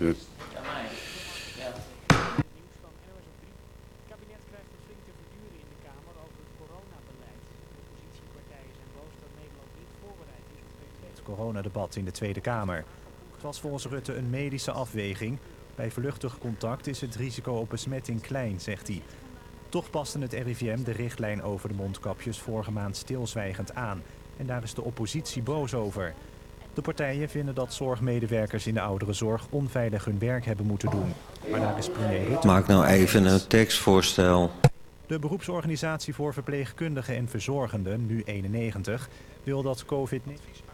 Uh, coronadebat in de Tweede Kamer. Het was volgens Rutte een medische afweging. Bij vluchtig contact is het risico op besmetting klein, zegt hij. Toch paste het RIVM de richtlijn over de mondkapjes vorige maand stilzwijgend aan. En daar is de oppositie boos over. De partijen vinden dat zorgmedewerkers in de ouderenzorg onveilig hun werk hebben moeten doen. Maar daar is premier Rutte... Maak nou even een tekstvoorstel. De beroepsorganisatie voor verpleegkundigen en verzorgenden, nu 91, wil dat COVID-19...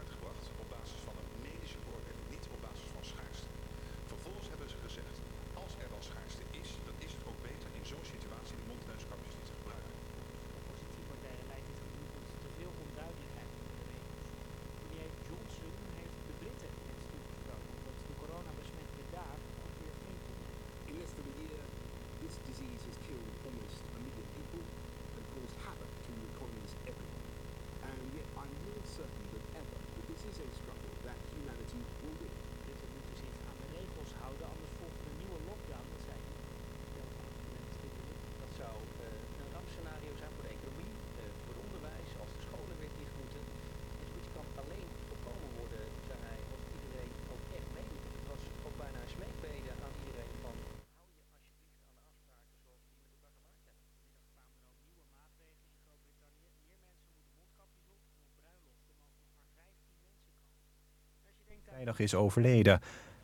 vrijdag is overleden.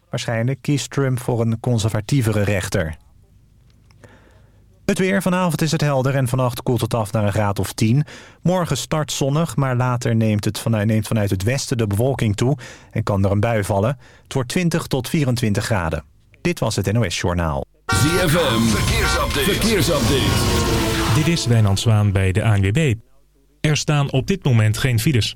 Waarschijnlijk kiest Trump voor een conservatievere rechter. Het weer. Vanavond is het helder en vannacht koelt het af naar een graad of 10. Morgen start zonnig, maar later neemt, het vanuit, neemt vanuit het westen de bewolking toe... en kan er een bui vallen. Het wordt 20 tot 24 graden. Dit was het NOS Journaal. ZFM. Verkeersupdate. Verkeersupdate. Dit is Wijnand Zwaan bij de ANWB. Er staan op dit moment geen files.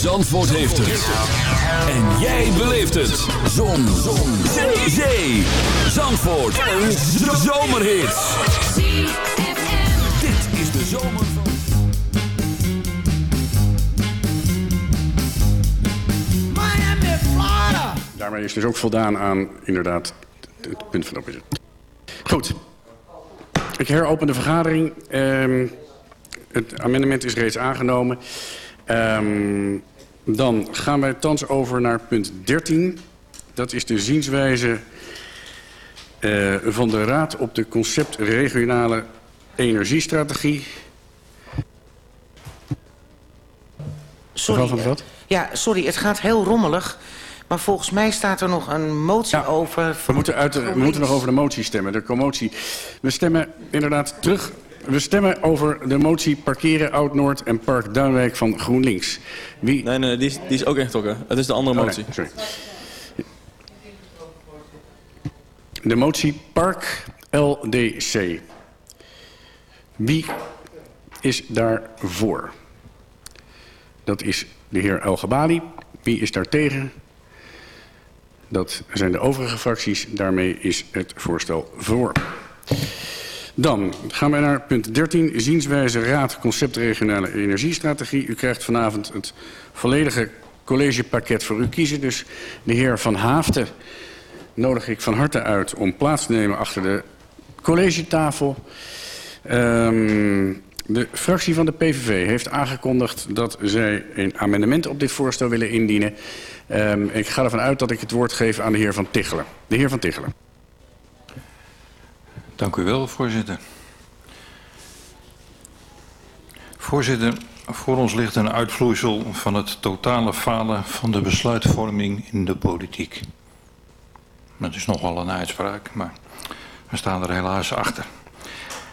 Zandvoort heeft het. En jij beleeft het. Zon. Zon. Zee. Zee. Zandvoort. Een zomerhit. Dit is de zomer van... Miami, Florida. Daarmee is dus ook voldaan aan inderdaad het punt van de opzet. Goed. Ik heropen de vergadering. Um, het amendement is reeds aangenomen. Um, dan gaan wij thans over naar punt 13. Dat is de zienswijze uh, van de Raad op de concept regionale energiestrategie. Sorry, van wat? Ja, sorry, het gaat heel rommelig. Maar volgens mij staat er nog een motie ja, over... We moeten, uit de, we moeten nog over de motie stemmen, de commotie. We stemmen inderdaad terug we stemmen over de motie parkeren Oud-Noord en Park Duinwijk van GroenLinks. Wie... Nee, nee, die is, die is ook ingetrokken. Het is de andere oh, motie. Nee, sorry. De motie Park LDC. Wie is daar voor? Dat is de heer El Gabali. Wie is daar tegen? Dat zijn de overige fracties. Daarmee is het voorstel voor. Dan gaan wij naar punt 13. Zienswijze Raad Concept Regionale Energiestrategie. U krijgt vanavond het volledige collegepakket voor u kiezen. Dus de heer Van Haafden nodig ik van harte uit om plaats te nemen achter de collegetafel. Um, de fractie van de PVV heeft aangekondigd dat zij een amendement op dit voorstel willen indienen. Um, ik ga ervan uit dat ik het woord geef aan de heer Van Tichelen. De heer Van Tichelen. Dank u wel, voorzitter. Voorzitter, voor ons ligt een uitvloeisel van het totale falen van de besluitvorming in de politiek. Dat is nogal een uitspraak, maar we staan er helaas achter.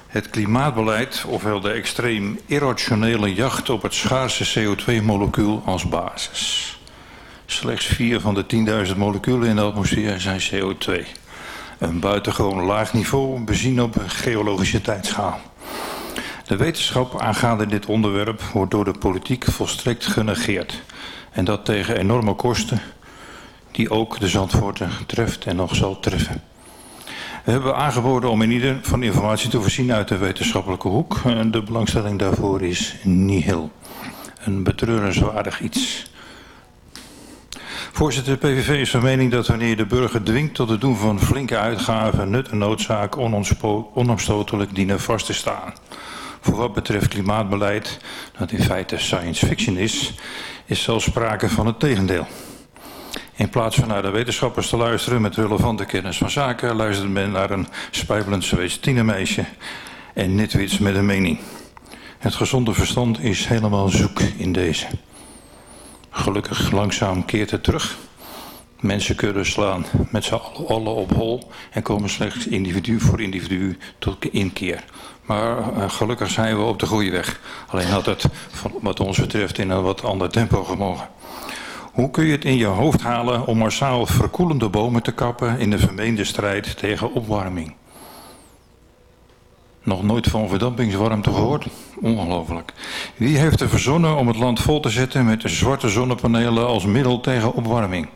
Het klimaatbeleid, ofwel de extreem irrationele jacht op het schaarse CO2-molecuul als basis. Slechts vier van de 10.000 moleculen in de atmosfeer zijn CO2. Een buitengewoon laag niveau bezien op geologische tijdschaal. De wetenschap aangaande dit onderwerp wordt door de politiek volstrekt genegeerd. En dat tegen enorme kosten die ook de Zandvoorten treft en nog zal treffen. We hebben aangeboden om in ieder van informatie te voorzien uit de wetenschappelijke hoek. De belangstelling daarvoor is nihil. Een betreurenswaardig iets. Voorzitter, de PVV is van mening dat wanneer de burger dwingt tot het doen van flinke uitgaven, nut en noodzaak onomstotelijk dienen vast te staan. Voor wat betreft klimaatbeleid, dat in feite science fiction is, is zelfs sprake van het tegendeel. In plaats van naar de wetenschappers te luisteren met relevante kennis van zaken, luistert men naar een spijbelend Zweeds tienermeisje en nitwits met een mening. Het gezonde verstand is helemaal zoek in deze. Gelukkig langzaam keert het terug. Mensen kunnen slaan met z'n allen op hol en komen slechts individu voor individu tot inkeer. Maar uh, gelukkig zijn we op de goede weg. Alleen had het wat ons betreft in een wat ander tempo gemogen. Hoe kun je het in je hoofd halen om massaal verkoelende bomen te kappen in de vermeende strijd tegen opwarming? Nog nooit van verdampingswarmte gehoord? Ongelooflijk. Wie heeft er verzonnen om het land vol te zetten met zwarte zonnepanelen als middel tegen opwarming?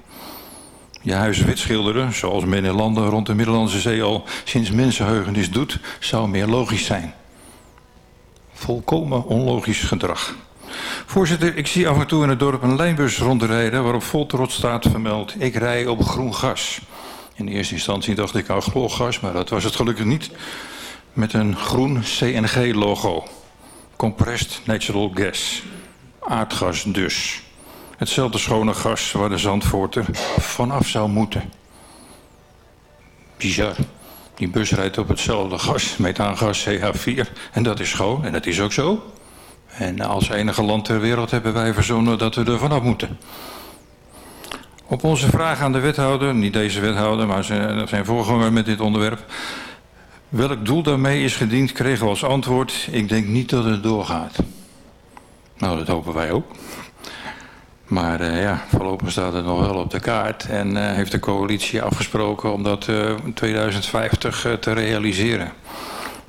Je huis wit schilderen, zoals men in landen rond de Middellandse Zee al sinds mensenheugenis doet, zou meer logisch zijn. Volkomen onlogisch gedrag. Voorzitter, ik zie af en toe in het dorp een lijnbus rondrijden waarop vol trots staat vermeld, ik rij op groen gas. In eerste instantie dacht ik aan chloorgas, maar dat was het gelukkig niet. Met een groen CNG-logo. Compressed Natural Gas. Aardgas dus. Hetzelfde schone gas waar de Zandvoorter vanaf zou moeten. Bizar. Die bus rijdt op hetzelfde gas, methaangas CH4. En dat is schoon, en dat is ook zo. En als enige land ter wereld hebben wij verzonnen dat we er vanaf moeten. Op onze vraag aan de wethouder, niet deze wethouder, maar zijn, zijn voorganger met dit onderwerp... Welk doel daarmee is gediend, kregen we als antwoord... ik denk niet dat het doorgaat. Nou, dat hopen wij ook. Maar uh, ja, voorlopig staat het nog wel op de kaart. En uh, heeft de coalitie afgesproken om dat uh, 2050 te realiseren.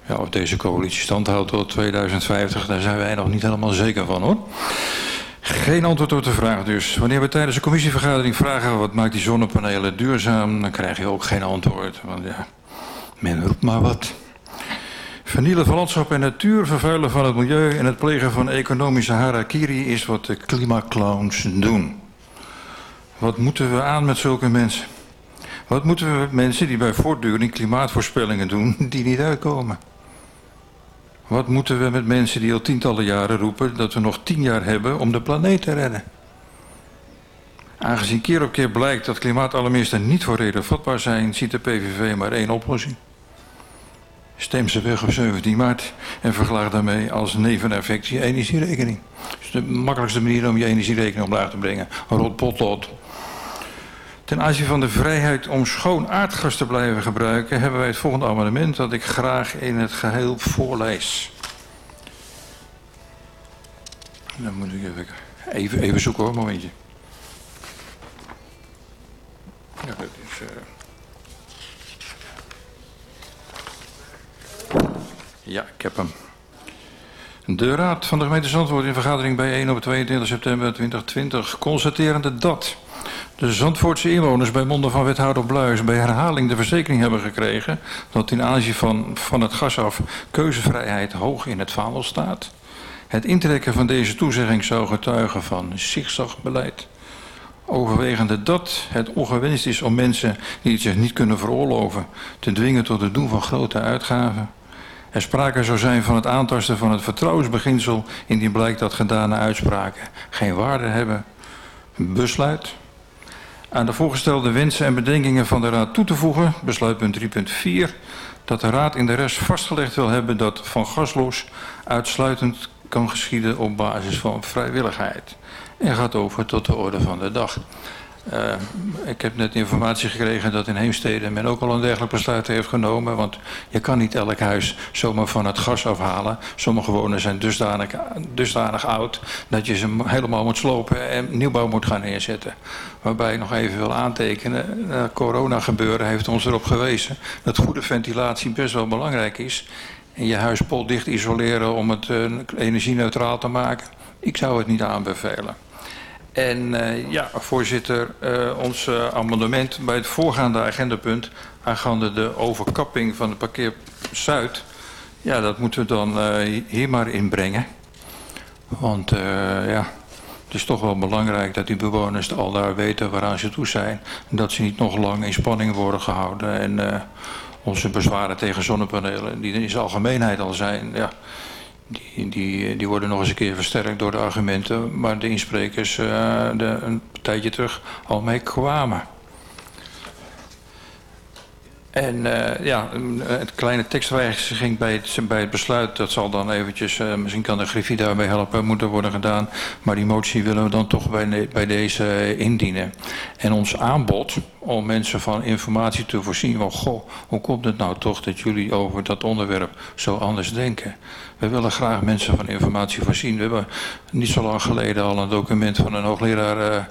Ja, of deze coalitie stand houdt tot 2050, daar zijn wij nog niet helemaal zeker van hoor. Geen antwoord op de vraag dus. Wanneer we tijdens de commissievergadering vragen wat maakt die zonnepanelen duurzaam, dan krijg je ook geen antwoord. Want ja, men roept maar wat. Vernielen van landschap en natuur, vervuilen van het milieu en het plegen van economische harakiri is wat de klimaclowns doen. Wat moeten we aan met zulke mensen? Wat moeten we met mensen die bij voortduring klimaatvoorspellingen doen die niet uitkomen? Wat moeten we met mensen die al tientallen jaren roepen dat we nog tien jaar hebben om de planeet te redden? Aangezien keer op keer blijkt dat klimaatalarmisten niet voor reden vatbaar zijn, ziet de PVV maar één oplossing. Stem ze weg op 17 maart en verklaar daarmee als neveneffect je energierekening. Dat is de makkelijkste manier om je energierekening omlaag te brengen. Een rot potlood. Ten aanzien van de vrijheid om schoon aardgas te blijven gebruiken... hebben wij het volgende amendement dat ik graag in het geheel voorlees. Dan moet ik even, even, zoeken hoor, een momentje. Ja, dat is... Uh... Ja, ik heb hem. De Raad van de gemeente Zandvoort in vergadering bij 1 op 22 september 2020 constaterende dat de Zandvoortse inwoners bij monden van wethouder Bluis bij herhaling de verzekering hebben gekregen dat in aanzien van, van het gas af keuzevrijheid hoog in het vaandel staat. Het intrekken van deze toezegging zou getuigen van zigzagbeleid. Overwegende dat het ongewenst is om mensen die het zich niet kunnen veroorloven te dwingen tot het doen van grote uitgaven. Er sprake zou zijn van het aantasten van het vertrouwensbeginsel indien blijkt dat gedane uitspraken geen waarde hebben. Besluit aan de voorgestelde wensen en bedenkingen van de Raad toe te voegen, besluitpunt 3.4, dat de Raad in de rest vastgelegd wil hebben dat van gasloos uitsluitend kan geschieden op basis van vrijwilligheid. En gaat over tot de orde van de dag. Uh, ik heb net informatie gekregen dat in Heemstede men ook al een dergelijk besluit heeft genomen. Want je kan niet elk huis zomaar van het gas afhalen. Sommige woningen zijn dusdanig, dusdanig oud dat je ze helemaal moet slopen en nieuwbouw moet gaan neerzetten. Waarbij ik nog even wil aantekenen, uh, corona gebeuren heeft ons erop gewezen dat goede ventilatie best wel belangrijk is. En je huis potdicht isoleren om het uh, energie-neutraal te maken. Ik zou het niet aanbevelen. En uh, ja, voorzitter, uh, ons uh, amendement bij het voorgaande agendapunt... aangaande de overkapping van de parkeer Zuid... ja, dat moeten we dan hier maar inbrengen. Want ja, het is toch wel belangrijk dat die bewoners al daar weten waaraan ze toe zijn. En dat ze niet nog lang in spanning worden gehouden. En onze bezwaren tegen zonnepanelen, die in zijn algemeenheid al zijn... Ja, die, die, die worden nog eens een keer versterkt door de argumenten... waar de insprekers uh, de, een tijdje terug al mee kwamen. En uh, ja, het kleine tekstwijziging bij het, bij het besluit... dat zal dan eventjes, uh, misschien kan de Griffie daarbij helpen, moeten worden gedaan. Maar die motie willen we dan toch bij, bij deze indienen. En ons aanbod om mensen van informatie te voorzien... van goh, hoe komt het nou toch dat jullie over dat onderwerp zo anders denken... We willen graag mensen van informatie voorzien. We hebben niet zo lang geleden al een document van een hoogleraar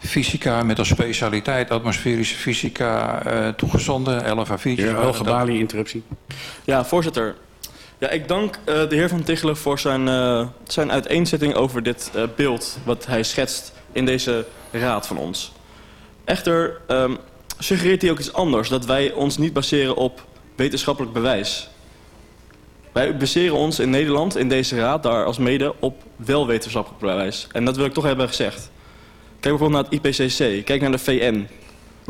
fysica met als specialiteit atmosferische fysica uh, toegezonden. 11 A4. Ja, Elgebali, interruptie. Ja, voorzitter. Ja, ik dank uh, de heer Van Tichelen voor zijn, uh, zijn uiteenzetting over dit uh, beeld wat hij schetst in deze raad van ons. Echter um, suggereert hij ook iets anders, dat wij ons niet baseren op wetenschappelijk bewijs. Wij baseren ons in Nederland, in deze raad, daar als mede op wel wetenschappelijk bewijs. En dat wil ik toch hebben gezegd. Kijk bijvoorbeeld naar het IPCC, kijk naar de VN.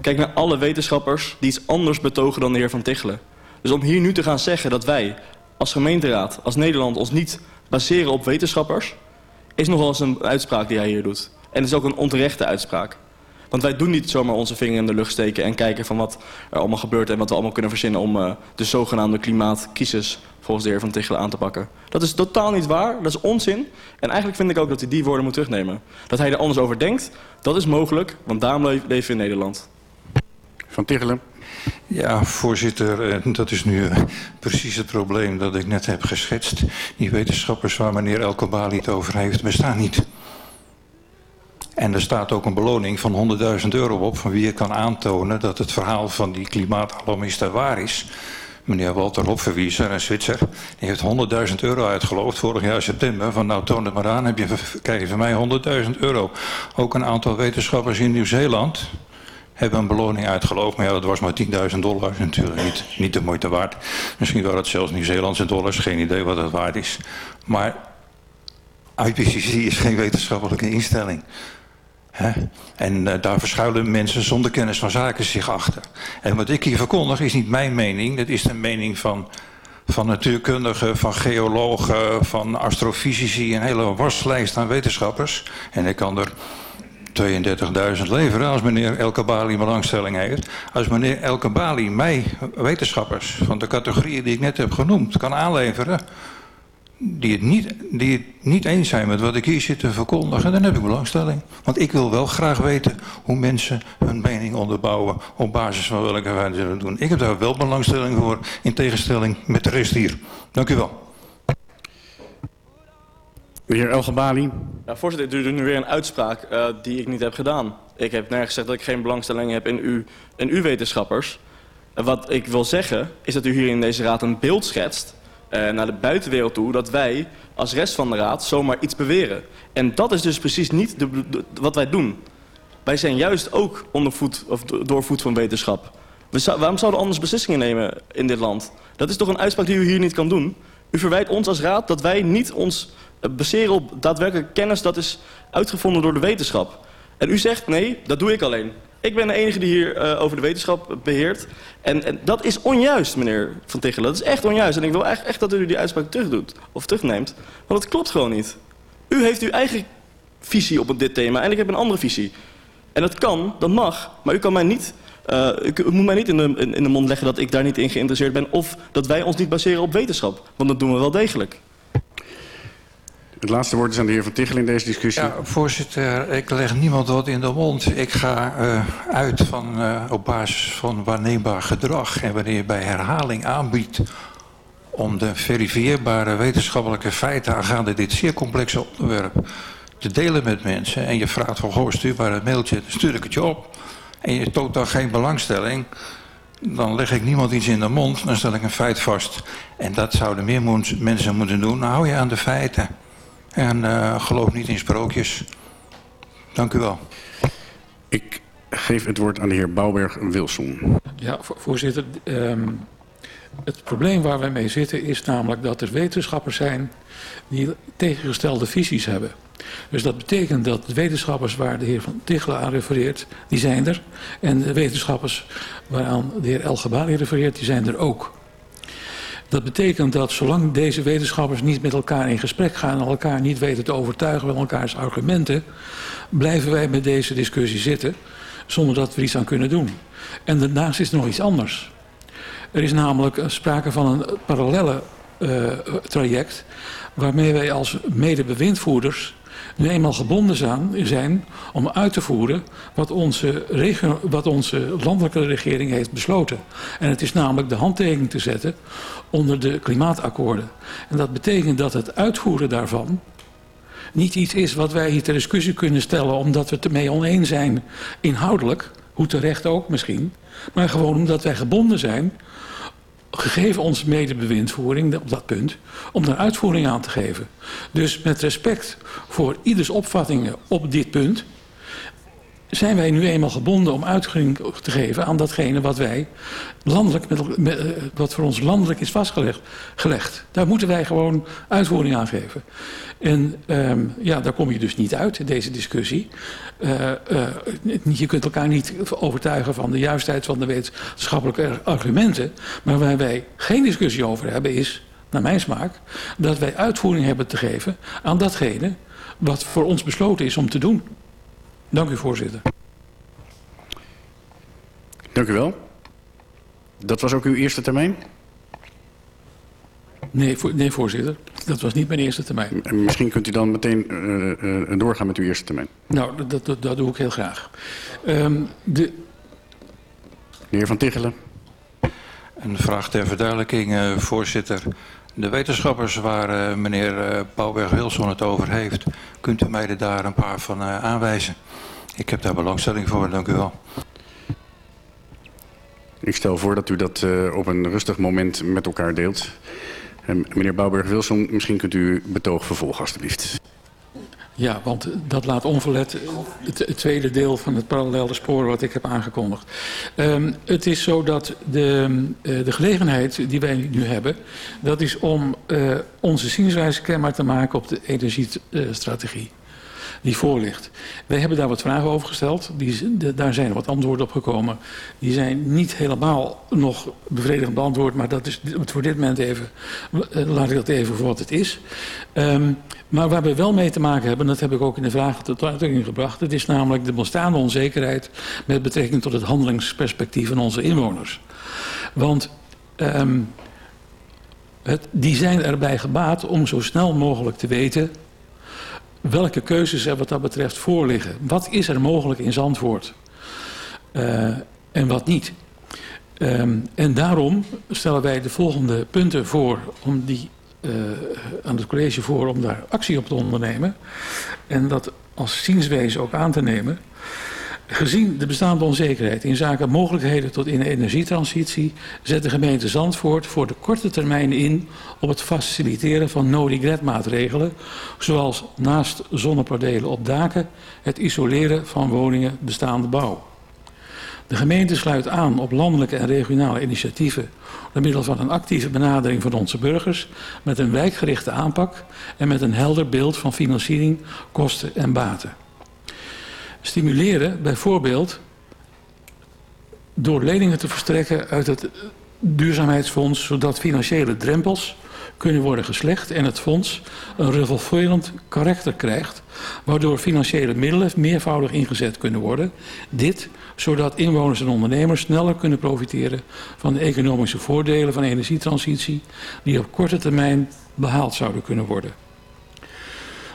Kijk naar alle wetenschappers die iets anders betogen dan de heer Van Tichelen. Dus om hier nu te gaan zeggen dat wij als gemeenteraad, als Nederland ons niet baseren op wetenschappers... is nogal eens een uitspraak die hij hier doet. En het is ook een onterechte uitspraak. Want wij doen niet zomaar onze vinger in de lucht steken en kijken van wat er allemaal gebeurt... en wat we allemaal kunnen verzinnen om uh, de zogenaamde klimaatcrisis volgens de heer Van Tichelen aan te pakken. Dat is totaal niet waar, dat is onzin. En eigenlijk vind ik ook dat hij die woorden moet terugnemen. Dat hij er anders over denkt, dat is mogelijk, want daarom leven we in Nederland. Van Tichelen. Ja, voorzitter, dat is nu uh, precies het probleem dat ik net heb geschetst. Die wetenschappers waar meneer Elkebali het over heeft, bestaan niet. En er staat ook een beloning van 100.000 euro op... van wie je kan aantonen dat het verhaal van die klimaatalarmisten waar is. Meneer Walter Hopverwieser, een Zwitser, die heeft 100.000 euro uitgeloofd vorig jaar september. Van nou toon het maar aan, heb je, krijg je van mij 100.000 euro. Ook een aantal wetenschappers in Nieuw-Zeeland hebben een beloning uitgeloofd. Maar ja, dat was maar 10.000 dollar. Natuurlijk niet, niet de moeite waard. Misschien waren het zelfs Nieuw-Zeelandse dollars. Geen idee wat het waard is. Maar IPCC is geen wetenschappelijke instelling. En uh, daar verschuilen mensen zonder kennis van zaken zich achter. En wat ik hier verkondig is niet mijn mening. Dat is de mening van, van natuurkundigen, van geologen, van astrofysici. Een hele waslijst aan wetenschappers. En ik kan er 32.000 leveren als meneer Elkabali belangstelling heeft. Als meneer Elkabali mij, wetenschappers van de categorieën die ik net heb genoemd, kan aanleveren die het, niet, die het niet eens zijn met wat ik hier zit te verkondigen, dan heb ik belangstelling. Want ik wil wel graag weten hoe mensen hun mening onderbouwen op basis van welke wij zullen doen. Ik heb daar wel belangstelling voor, in tegenstelling met de rest hier. Dank u wel. De heer Elgebali. Ja, voorzitter, u doet nu weer een uitspraak uh, die ik niet heb gedaan. Ik heb nergens gezegd dat ik geen belangstelling heb in u, in uw wetenschappers. Wat ik wil zeggen, is dat u hier in deze raad een beeld schetst uh, naar de buitenwereld toe... dat wij als rest van de raad zomaar iets beweren. En dat is dus precies niet de, wat wij doen. Wij zijn juist ook onder voet, of door voet van wetenschap. Waarom zouden we anders beslissingen nemen in dit land? Dat is toch een uitspraak die u hier niet kan doen? U verwijt ons als raad dat wij niet ons eh, baseren op daadwerkelijke kennis... dat is uitgevonden door de wetenschap. En u zegt, nee, dat doe ik alleen. Ik ben de enige die hier uh, over de wetenschap beheert. En, en, dat is onjuist, meneer Van Tichelen. Dat is echt onjuist. En ik wil echt, echt dat u die uitspraak terugdoet. Of terugneemt. Want het klopt gewoon niet. U heeft uw eigen visie op dit thema. En ik heb een andere visie. En dat kan, dat mag. Maar u kan mij niet... Uh, u moet mij niet in de, in de mond leggen dat ik daar niet in geïnteresseerd ben... of dat wij ons niet baseren op wetenschap. Want dat doen we wel degelijk. Het laatste woord is aan de heer Van Tichel in deze discussie. Ja, voorzitter, ik leg niemand wat in de mond. Ik ga uh, uit van, uh, op basis van waarneembaar gedrag. En wanneer je bij herhaling aanbiedt om de verifieerbare wetenschappelijke feiten aangaande dit zeer complexe onderwerp te delen met mensen. En je vraagt van, goh, stuur maar een mailtje, dan stuur ik het je op. En je toont dan geen belangstelling. Dan leg ik niemand iets in de mond, dan stel ik een feit vast. En dat zouden meer mensen moeten doen. Nou, hou je aan de feiten. En uh, geloof niet in sprookjes. Dank u wel. Ik geef het woord aan de heer Bouwberg-Wilson. Ja, voorzitter. Um, het probleem waar wij mee zitten is namelijk dat er wetenschappers zijn die tegengestelde visies hebben. Dus dat betekent dat de wetenschappers waar de heer Van Tichelen aan refereert, die zijn er. En de wetenschappers waaraan de heer El Gabali refereert, die zijn er ook. Dat betekent dat zolang deze wetenschappers niet met elkaar in gesprek gaan... en elkaar niet weten te overtuigen van elkaars argumenten... blijven wij met deze discussie zitten zonder dat we iets aan kunnen doen. En daarnaast is er nog iets anders. Er is namelijk sprake van een parallelle uh, traject... waarmee wij als medebewindvoerders nu eenmaal gebonden zijn om uit te voeren wat onze, regio, wat onze landelijke regering heeft besloten. En het is namelijk de handtekening te zetten onder de klimaatakkoorden. En dat betekent dat het uitvoeren daarvan niet iets is wat wij hier ter discussie kunnen stellen omdat we het ermee oneens zijn inhoudelijk, hoe terecht ook misschien, maar gewoon omdat wij gebonden zijn gegeven onze medebewindvoering op dat punt, om daar uitvoering aan te geven. Dus met respect voor ieders opvattingen op dit punt, zijn wij nu eenmaal gebonden om uitvoering te geven aan datgene wat wij landelijk, met, eh, wat voor ons landelijk is vastgelegd. Gelegd. Daar moeten wij gewoon uitvoering aan geven. En um, ja, daar kom je dus niet uit in deze discussie. Uh, uh, je kunt elkaar niet overtuigen van de juistheid van de wetenschappelijke argumenten. Maar waar wij geen discussie over hebben is, naar mijn smaak, dat wij uitvoering hebben te geven aan datgene wat voor ons besloten is om te doen. Dank u, voorzitter. Dank u wel. Dat was ook uw eerste termijn? Nee, voor, nee, voorzitter. Dat was niet mijn eerste termijn. En misschien kunt u dan meteen uh, uh, doorgaan met uw eerste termijn. Nou, dat, dat, dat doe ik heel graag. Um, de... De heer Van Tichelen. Een vraag ter verduidelijking, uh, voorzitter. De wetenschappers waar meneer Bouwberg-Wilson het over heeft... kunt u mij er daar een paar van aanwijzen? Ik heb daar belangstelling voor, dank u wel. Ik stel voor dat u dat op een rustig moment met elkaar deelt. En meneer Bouwberg-Wilson, misschien kunt u betoog vervolgen alstublieft. Ja, want dat laat onverlet het, tweede deel van het parallele spoor wat ik heb aangekondigd. Um, het is zo dat de, uh, de gelegenheid die wij nu hebben... dat is om uh, onze zienswijze kenbaar te maken op de energiestrategie die voor ligt. Wij hebben daar wat vragen over gesteld. Die, daar zijn wat antwoorden op gekomen. Die zijn niet helemaal nog bevredigend beantwoord, maar dat is voor dit moment even, eh, laat ik dat even voor wat het is. Um, maar waar we wel mee te maken hebben, dat heb ik ook in de vragen tot uitdrukking gebracht, dat is namelijk de bestaande onzekerheid met betrekking tot het handelingsperspectief van onze inwoners. Want um, het, die zijn erbij gebaat om zo snel mogelijk te weten welke keuzes er wat dat betreft voorliggen. Wat is er mogelijk in Zandvoort uh, en wat niet. Um, en daarom stellen wij de volgende punten voor om die uh, aan het college voor om daar actie op te ondernemen. En dat als zienswezen ook aan te nemen. Gezien de bestaande onzekerheid in zaken mogelijkheden tot in energietransitie... zet de gemeente Zandvoort voor de korte termijn in... op het faciliteren van no-regret zoals naast zonnepanelen op daken... het isoleren van woningen bestaande bouw. De gemeente sluit aan op landelijke en regionale initiatieven... door middel van een actieve benadering van onze burgers... met een wijkgerichte aanpak en met een helder beeld van financiering, kosten en baten stimuleren, bijvoorbeeld door leningen te verstrekken uit het duurzaamheidsfonds, zodat financiële drempels kunnen worden geslecht en het fonds een revolverend karakter krijgt, waardoor financiële middelen meervoudig ingezet kunnen worden. Dit zodat inwoners en ondernemers sneller kunnen profiteren van de economische voordelen van energietransitie die op korte termijn behaald zouden kunnen worden.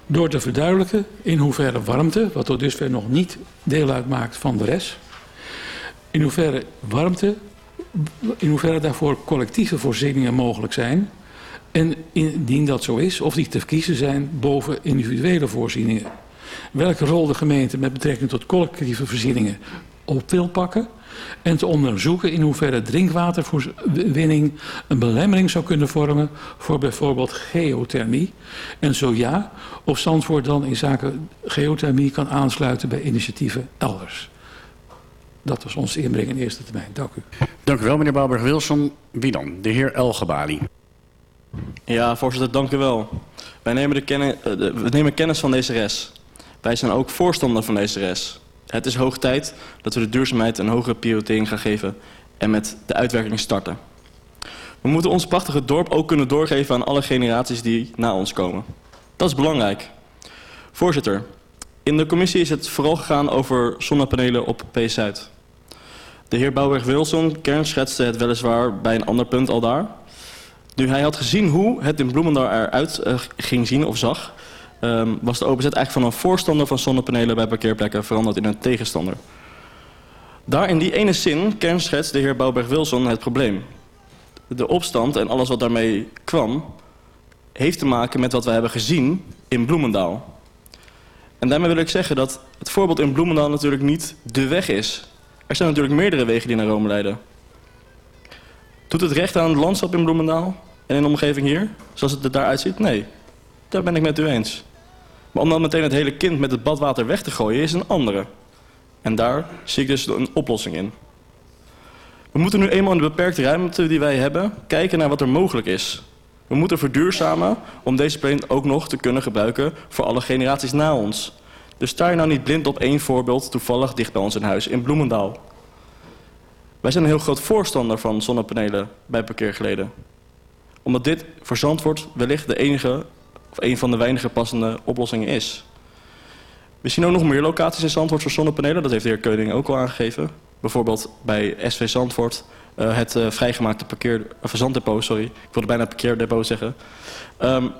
Door te verduidelijken in hoeverre warmte, wat tot dusver nog niet deel uitmaakt van de rest, in hoeverre warmte, in hoeverre daarvoor collectieve voorzieningen mogelijk zijn en indien dat zo is, of die te kiezen zijn boven individuele voorzieningen. Welke rol de gemeente met betrekking tot collectieve voorzieningen op wil pakken en te onderzoeken in hoeverre drinkwaterwinning een belemmering zou kunnen vormen voor bijvoorbeeld geothermie. En zo ja, of Zandvoort dan in zaken geothermie kan aansluiten bij initiatieven elders. Dat was onze inbreng in eerste termijn. Dank u. Dank u wel, meneer Bouwberg-Wilson. Wie dan? De heer Elgebali. Ja, voorzitter, dank u wel. Wij nemen, de kennis, uh, we nemen kennis van deze res. Wij zijn ook voorstander van deze res. Het is hoog tijd dat we de duurzaamheid een hogere prioritering gaan geven en met de uitwerking starten. We moeten ons prachtige dorp ook kunnen doorgeven aan alle generaties die na ons komen. Dat is belangrijk. Voorzitter, in de commissie is het vooral gegaan over zonnepanelen op P-Zuid. De heer Bouwberg-Wilson kernschetste het weliswaar bij een ander punt al daar. Nu hij had gezien hoe het in Bloemendaal eruit uh, ging zien of zag... Um, was de OPZ eigenlijk van een voorstander van zonnepanelen bij parkeerplekken veranderd in een tegenstander. Daar in die ene zin kernschetst de heer Bouwberg-Wilson het probleem. De opstand en alles wat daarmee kwam... heeft te maken met wat we hebben gezien in Bloemendaal. En daarmee wil ik zeggen dat het voorbeeld in Bloemendaal natuurlijk niet de weg is. Er zijn natuurlijk meerdere wegen die naar Rome leiden. Doet het recht aan het landschap in Bloemendaal en in de omgeving hier, zoals het er daaruit ziet? Nee, daar ben ik met u eens. Maar om dan meteen het hele kind met het badwater weg te gooien is een andere. En daar zie ik dus een oplossing in. We moeten nu eenmaal in de beperkte ruimte die wij hebben kijken naar wat er mogelijk is. We moeten verduurzamen om deze planeet ook nog te kunnen gebruiken voor alle generaties na ons. Dus sta je nou niet blind op één voorbeeld toevallig dicht bij ons in huis in Bloemendaal. Wij zijn een heel groot voorstander van zonnepanelen bij parkeergeleden. Omdat dit voor Zandvoort wellicht de enige of een van de weinige passende oplossingen is. We zien ook nog meer locaties in Zandvoort voor zonnepanelen. Dat heeft de heer Keuning ook al aangegeven. Bijvoorbeeld bij SV Zandvoort. Uh, het uh, vrijgemaakte parkeer, of zanddepot, sorry. Ik wilde bijna parkeerdepot zeggen. Um,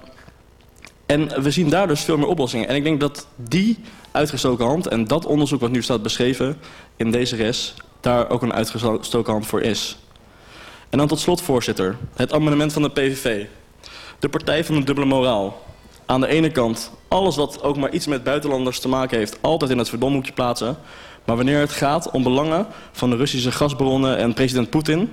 en we zien daar dus veel meer oplossingen. En ik denk dat die uitgestoken hand en dat onderzoek wat nu staat beschreven in deze res... daar ook een uitgestoken hand voor is. En dan tot slot, voorzitter. Het amendement van de PVV. De partij van de dubbele moraal. Aan de ene kant alles wat ook maar iets met buitenlanders te maken heeft... altijd in het verdomhoekje plaatsen. Maar wanneer het gaat om belangen van de Russische gasbronnen en president Poetin...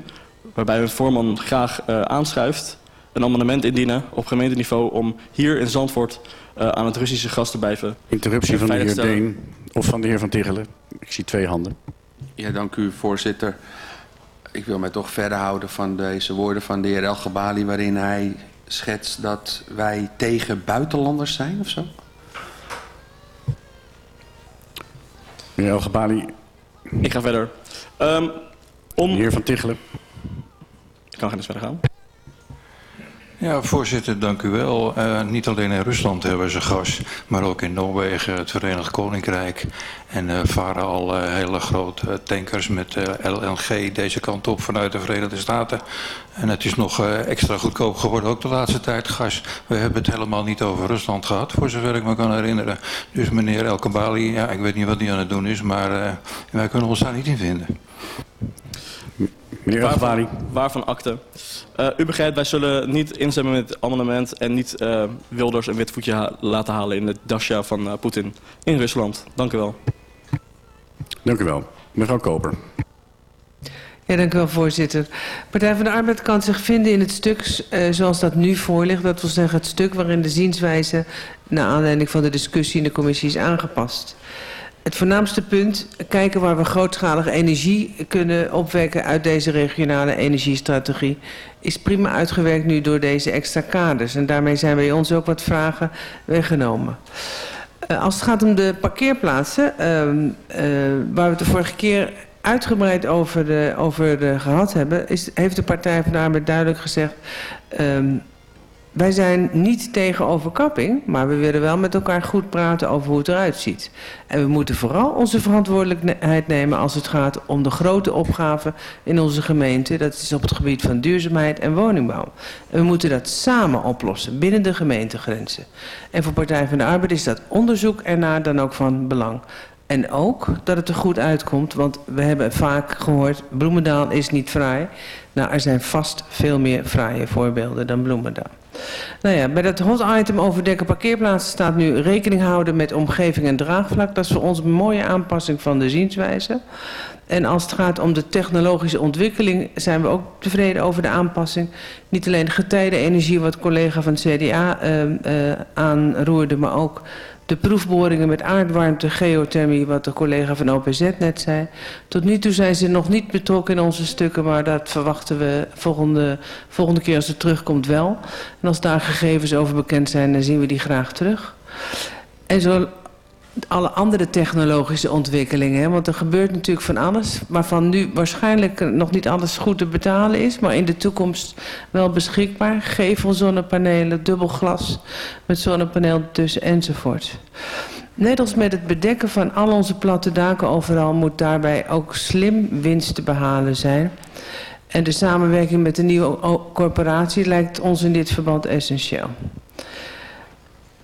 waarbij hun voorman graag uh, aanschuift... een amendement indienen op gemeenteniveau... om hier in Zandvoort uh, aan het Russische gas te blijven. Interruptie van de heer Deen of van de heer Van Tichelen. Ik zie twee handen. Ja, dank u voorzitter. Ik wil mij toch verder houden van deze woorden van de heer El Gabali... waarin hij schetst dat wij tegen buitenlanders zijn of zo? Meneer Elgebali. Ik ga verder. Um, om... Meneer Van Tichelen. Ik kan geen eens verder gaan. Ja, voorzitter, dank u wel. Uh, niet alleen in Rusland hebben ze gas, maar ook in Noorwegen, het Verenigd Koninkrijk. En uh, varen al uh, hele grote tankers met LNG deze kant op vanuit de Verenigde Staten. En het is nog extra goedkoop geworden, ook de laatste tijd gas. We hebben het helemaal niet over Rusland gehad, voor zover ik me kan herinneren. Dus meneer El Kabali, ja, ik weet niet wat hij aan het doen is, maar wij kunnen ons daar niet in vinden. Meneer waarvan, waarvan akte. Uh, u begrijpt, wij zullen niet instemmen met het amendement... en niet uh, Wilders een wit voetje ha laten halen in het dasja van uh, Poetin in Rusland. Dank u wel. Dank u wel. Mevrouw Koper. Ja, dank u wel, voorzitter. Partij van de Arbeid kan zich vinden in het stuk uh, zoals dat nu voor ligt. Dat wil zeggen het stuk waarin de zienswijze... naar aanleiding van de discussie in de commissie is aangepast. Het voornaamste punt, kijken waar we grootschalige energie kunnen opwekken uit deze regionale energiestrategie, is prima uitgewerkt nu door deze extra kaders. En daarmee zijn bij ons ook wat vragen weggenomen. Uh, als het gaat om de parkeerplaatsen, uh, uh, waar we de vorige keer uitgebreid over, de, over gehad hebben, is, heeft de Partij van de Arbeid duidelijk gezegd... Um, wij zijn niet tegen overkapping, maar we willen wel met elkaar goed praten over hoe het eruit ziet. En we moeten vooral onze verantwoordelijkheid nemen als het gaat om de grote opgaven in onze gemeente. Dat is op het gebied van duurzaamheid en woningbouw. We moeten dat samen oplossen binnen de gemeentegrenzen. En voor Partij van de Arbeid is dat onderzoek ernaar dan ook van belang. En ook dat het er goed uitkomt, want we hebben vaak gehoord... Bloemendaal is niet fraai. Nou, er zijn vast veel meer fraaie voorbeelden dan Bloemendaal. Nou ja, bij dat hot item over dekken parkeerplaatsen staat nu rekening houden met omgeving en draagvlak. Dat is voor ons een mooie aanpassing van de zienswijze. En als het gaat om de technologische ontwikkeling zijn we ook tevreden over de aanpassing. Niet alleen getijdenenergie wat collega van het CDA uh, uh, aanroerde, maar ook de proefboringen met aardwarmte, geothermie, wat de collega van OPZ net zei. Tot nu toe zijn ze nog niet betrokken in onze stukken, maar dat verwachten we volgende, volgende keer als het terugkomt wel. En als daar gegevens over bekend zijn, dan zien we die graag terug. En zo alle andere technologische ontwikkelingen. Hè? Want er gebeurt natuurlijk van alles, waarvan nu waarschijnlijk nog niet alles goed te betalen is, maar in de toekomst wel beschikbaar. Gevelzonnepanelen, dubbel glas met zonnepaneel tussen enzovoort. Net als met het bedekken van al onze platte daken overal moet daarbij ook slim winst te behalen zijn. En de samenwerking met de nieuwe corporatie lijkt ons in dit verband essentieel.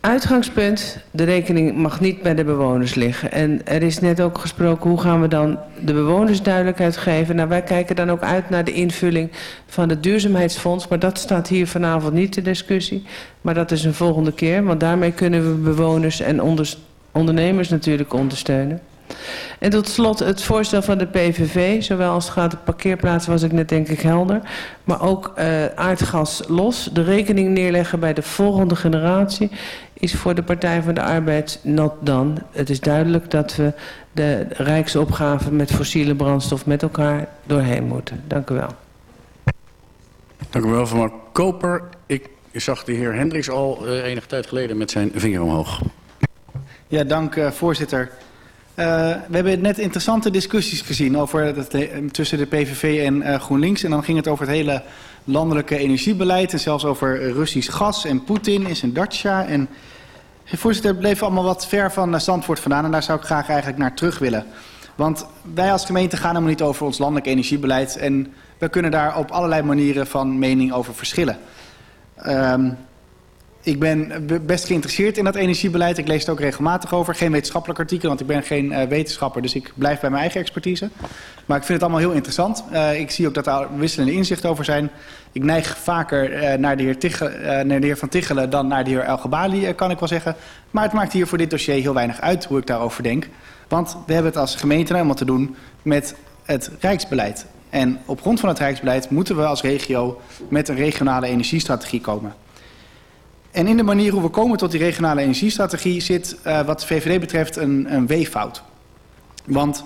Uitgangspunt, de rekening mag niet bij de bewoners liggen. En er is net ook gesproken, hoe gaan we dan de bewoners duidelijkheid geven? Nou, wij kijken dan ook uit naar de invulling van het duurzaamheidsfonds. Maar dat staat hier vanavond niet ter discussie. Maar dat is een volgende keer, want daarmee kunnen we bewoners en ondernemers natuurlijk ondersteunen. En tot slot het voorstel van de PVV, zowel als het gaat om parkeerplaatsen was ik net denk ik helder, maar ook uh, aardgas los, de rekening neerleggen bij de volgende generatie is voor de Partij van de Arbeid not done. Het is duidelijk dat we de rijksopgave met fossiele brandstof met elkaar doorheen moeten. Dank u wel. Dank u wel, mevrouw Koper. Ik zag de heer Hendricks al uh, enige tijd geleden met zijn vinger omhoog. Ja, dank uh, voorzitter. Uh, we hebben net interessante discussies gezien over het, tussen de PVV en uh, GroenLinks. En dan ging het over het hele landelijke energiebeleid en zelfs over Russisch gas en Poetin in zijn Dacia. En voorzitter, het bleef allemaal wat ver van Zandvoort vandaan en daar zou ik graag eigenlijk naar terug willen. Want wij als gemeente gaan helemaal niet over ons landelijk energiebeleid en we kunnen daar op allerlei manieren van mening over verschillen. Um, ik ben best geïnteresseerd in dat energiebeleid. Ik lees het ook regelmatig over. Geen wetenschappelijk artikel, want ik ben geen uh, wetenschapper. Dus ik blijf bij mijn eigen expertise. Maar ik vind het allemaal heel interessant. Uh, ik zie ook dat er wisselende inzichten over zijn. Ik neig vaker uh, naar, de heer naar de heer Van Tichelen dan naar de heer El kan ik wel zeggen. Maar het maakt hier voor dit dossier heel weinig uit hoe ik daarover denk. Want we hebben het als gemeente helemaal te doen met het Rijksbeleid. En op grond van het Rijksbeleid moeten we als regio met een regionale energiestrategie komen. En in de manier hoe we komen tot die regionale energiestrategie zit uh, wat de VVD betreft een, een weeffout. Want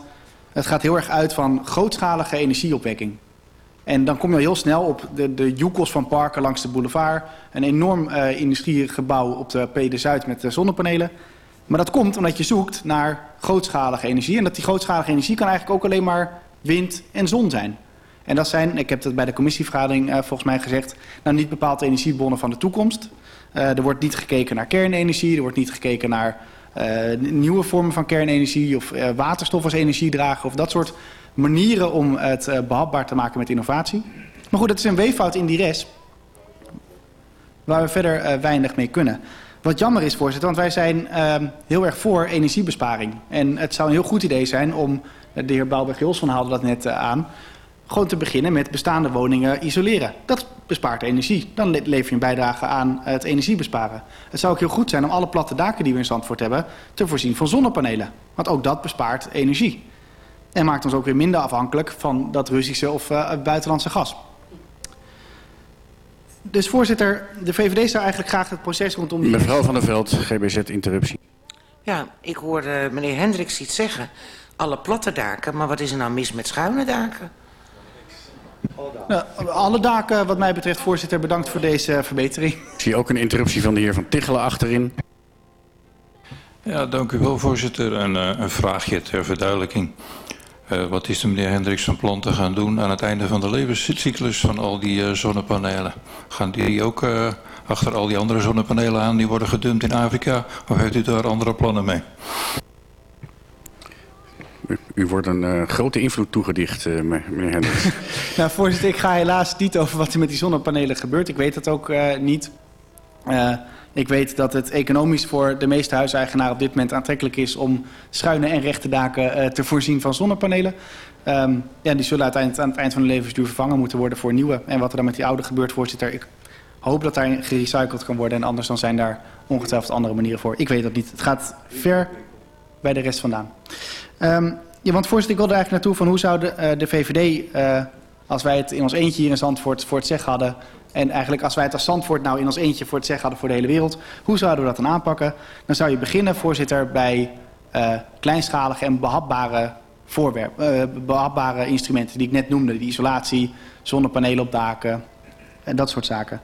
het gaat heel erg uit van grootschalige energieopwekking. En dan kom je heel snel op de, de joekels van parken langs de boulevard. Een enorm uh, industriegebouw op de Pede Zuid met zonnepanelen. Maar dat komt omdat je zoekt naar grootschalige energie. En dat die grootschalige energie kan eigenlijk ook alleen maar wind en zon zijn. En dat zijn, ik heb dat bij de commissievergadering uh, volgens mij gezegd... nou niet bepaalde energiebronnen van de toekomst... Uh, er wordt niet gekeken naar kernenergie, er wordt niet gekeken naar uh, nieuwe vormen van kernenergie of uh, waterstof als energiedrager of dat soort manieren om het behapbaar te maken met innovatie. Maar goed, dat is een weeffout in die rest waar we verder weinig mee kunnen. Wat jammer is, voorzitter, want wij zijn heel erg voor energiebesparing. En het zou een heel goed idee zijn om, de heer Bouwberg-Jolson haalde dat net aan gewoon te beginnen met bestaande woningen isoleren. Dat bespaart energie. Dan lever je een bijdrage aan het energiebesparen. Het zou ook heel goed zijn om alle platte daken die we in Zandvoort hebben... te voorzien van zonnepanelen. Want ook dat bespaart energie. En maakt ons ook weer minder afhankelijk van dat Russische of uh, buitenlandse gas. Dus voorzitter, de VVD zou eigenlijk graag het proces rondom... Die... Mevrouw van der Veld, GBZ-interruptie. Ja, ik hoorde meneer Hendricks iets zeggen. Alle platte daken, maar wat is er nou mis met schuine daken? Nou, alle daken wat mij betreft, voorzitter, bedankt voor deze verbetering. Ik zie ook een interruptie van de heer Van Tichelen achterin. Ja, dank u wel, voorzitter. En uh, een vraagje ter verduidelijking. Uh, wat is de meneer Hendricks van plan te gaan doen aan het einde van de levenscyclus van al die uh, zonnepanelen? Gaan die ook achter al die andere zonnepanelen aan die worden gedumpt in Afrika? Of heeft u daar andere plannen mee? U, wordt een uh, grote invloed toegedicht, uh, meneer Hendricks. nou, voorzitter, ik ga helaas niet over wat er met die zonnepanelen gebeurt. Ik weet dat ook uh, niet. ik weet dat het economisch voor de meeste huiseigenaren op dit moment aantrekkelijk is... om schuine en rechte daken te voorzien van zonnepanelen. Um, ja, die zullen uiteindelijk aan het eind van hun levensduur vervangen moeten worden voor nieuwe. En wat er dan met die oude gebeurt, voorzitter, ik hoop dat daar gerecycled kan worden. En anders dan zijn daar ongetwijfeld andere manieren voor. Ik weet dat niet. Het gaat ver bij de rest vandaan. Ja, want voorzitter, ik wilde eigenlijk naartoe van hoe zou de, uh, de VVD, uh, als wij het in ons eentje hier in Zandvoort voor het zeggen hadden... en eigenlijk als wij het als Zandvoort nou in ons eentje voor het zeggen hadden voor de hele wereld... hoe zouden we dat dan aanpakken? Dan zou je beginnen, voorzitter, bij uh, kleinschalige en behapbare voorwerp, uh, behapbare instrumenten die ik net noemde. Die isolatie, zonnepanelen op daken en dat soort zaken.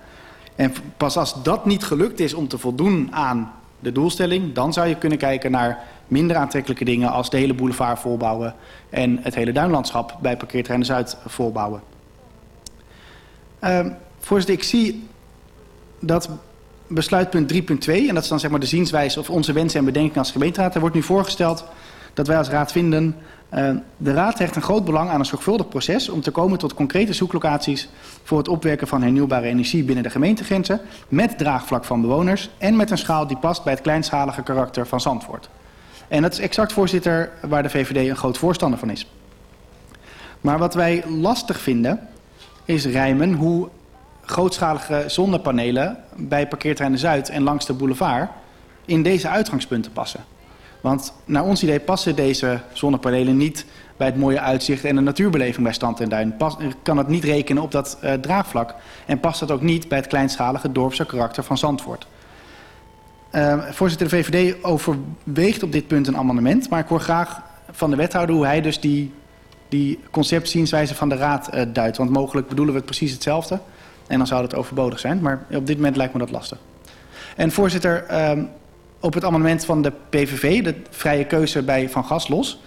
En pas als dat niet gelukt is om te voldoen aan de doelstelling... dan zou je kunnen kijken naar minder aantrekkelijke dingen... als de hele boulevard volbouwen en het hele duinlandschap bij parkeerterrein Zuid volbouwen. Uh, voorzitter, ik zie dat besluitpunt 3.2... en dat is dan zeg maar de zienswijze of onze wensen en bedenkingen als gemeenteraad... er wordt nu voorgesteld dat wij als raad vinden uh, de Raad hecht een groot belang aan een zorgvuldig proces om te komen tot concrete zoeklocaties voor het opwerken van hernieuwbare energie binnen de gemeentegrenzen met draagvlak van bewoners en met een schaal die past bij het kleinschalige karakter van Zandvoort. En dat is exact, voorzitter, waar de VVD een groot voorstander van is. Maar wat wij lastig vinden is rijmen hoe grootschalige zonnepanelen bij parkeerterreinen Zuid en langs de boulevard in deze uitgangspunten passen. Want naar ons idee passen deze zonnepanelen niet bij het mooie uitzicht en de natuurbeleving bij Stand en Duin. Pas, kan het niet rekenen op dat uh, draagvlak. En past dat ook niet bij het kleinschalige dorpse karakter van Zandvoort. Uh, voorzitter, de VVD overweegt op dit punt een amendement. Maar ik hoor graag van de wethouder hoe hij dus die, die conceptzienswijze van de raad uh, duidt. Want mogelijk bedoelen we het precies hetzelfde. En dan zou het overbodig zijn. Maar op dit moment lijkt me dat lastig. En voorzitter, uh, op het amendement van de PVV, de vrije keuze bij Van Gas los.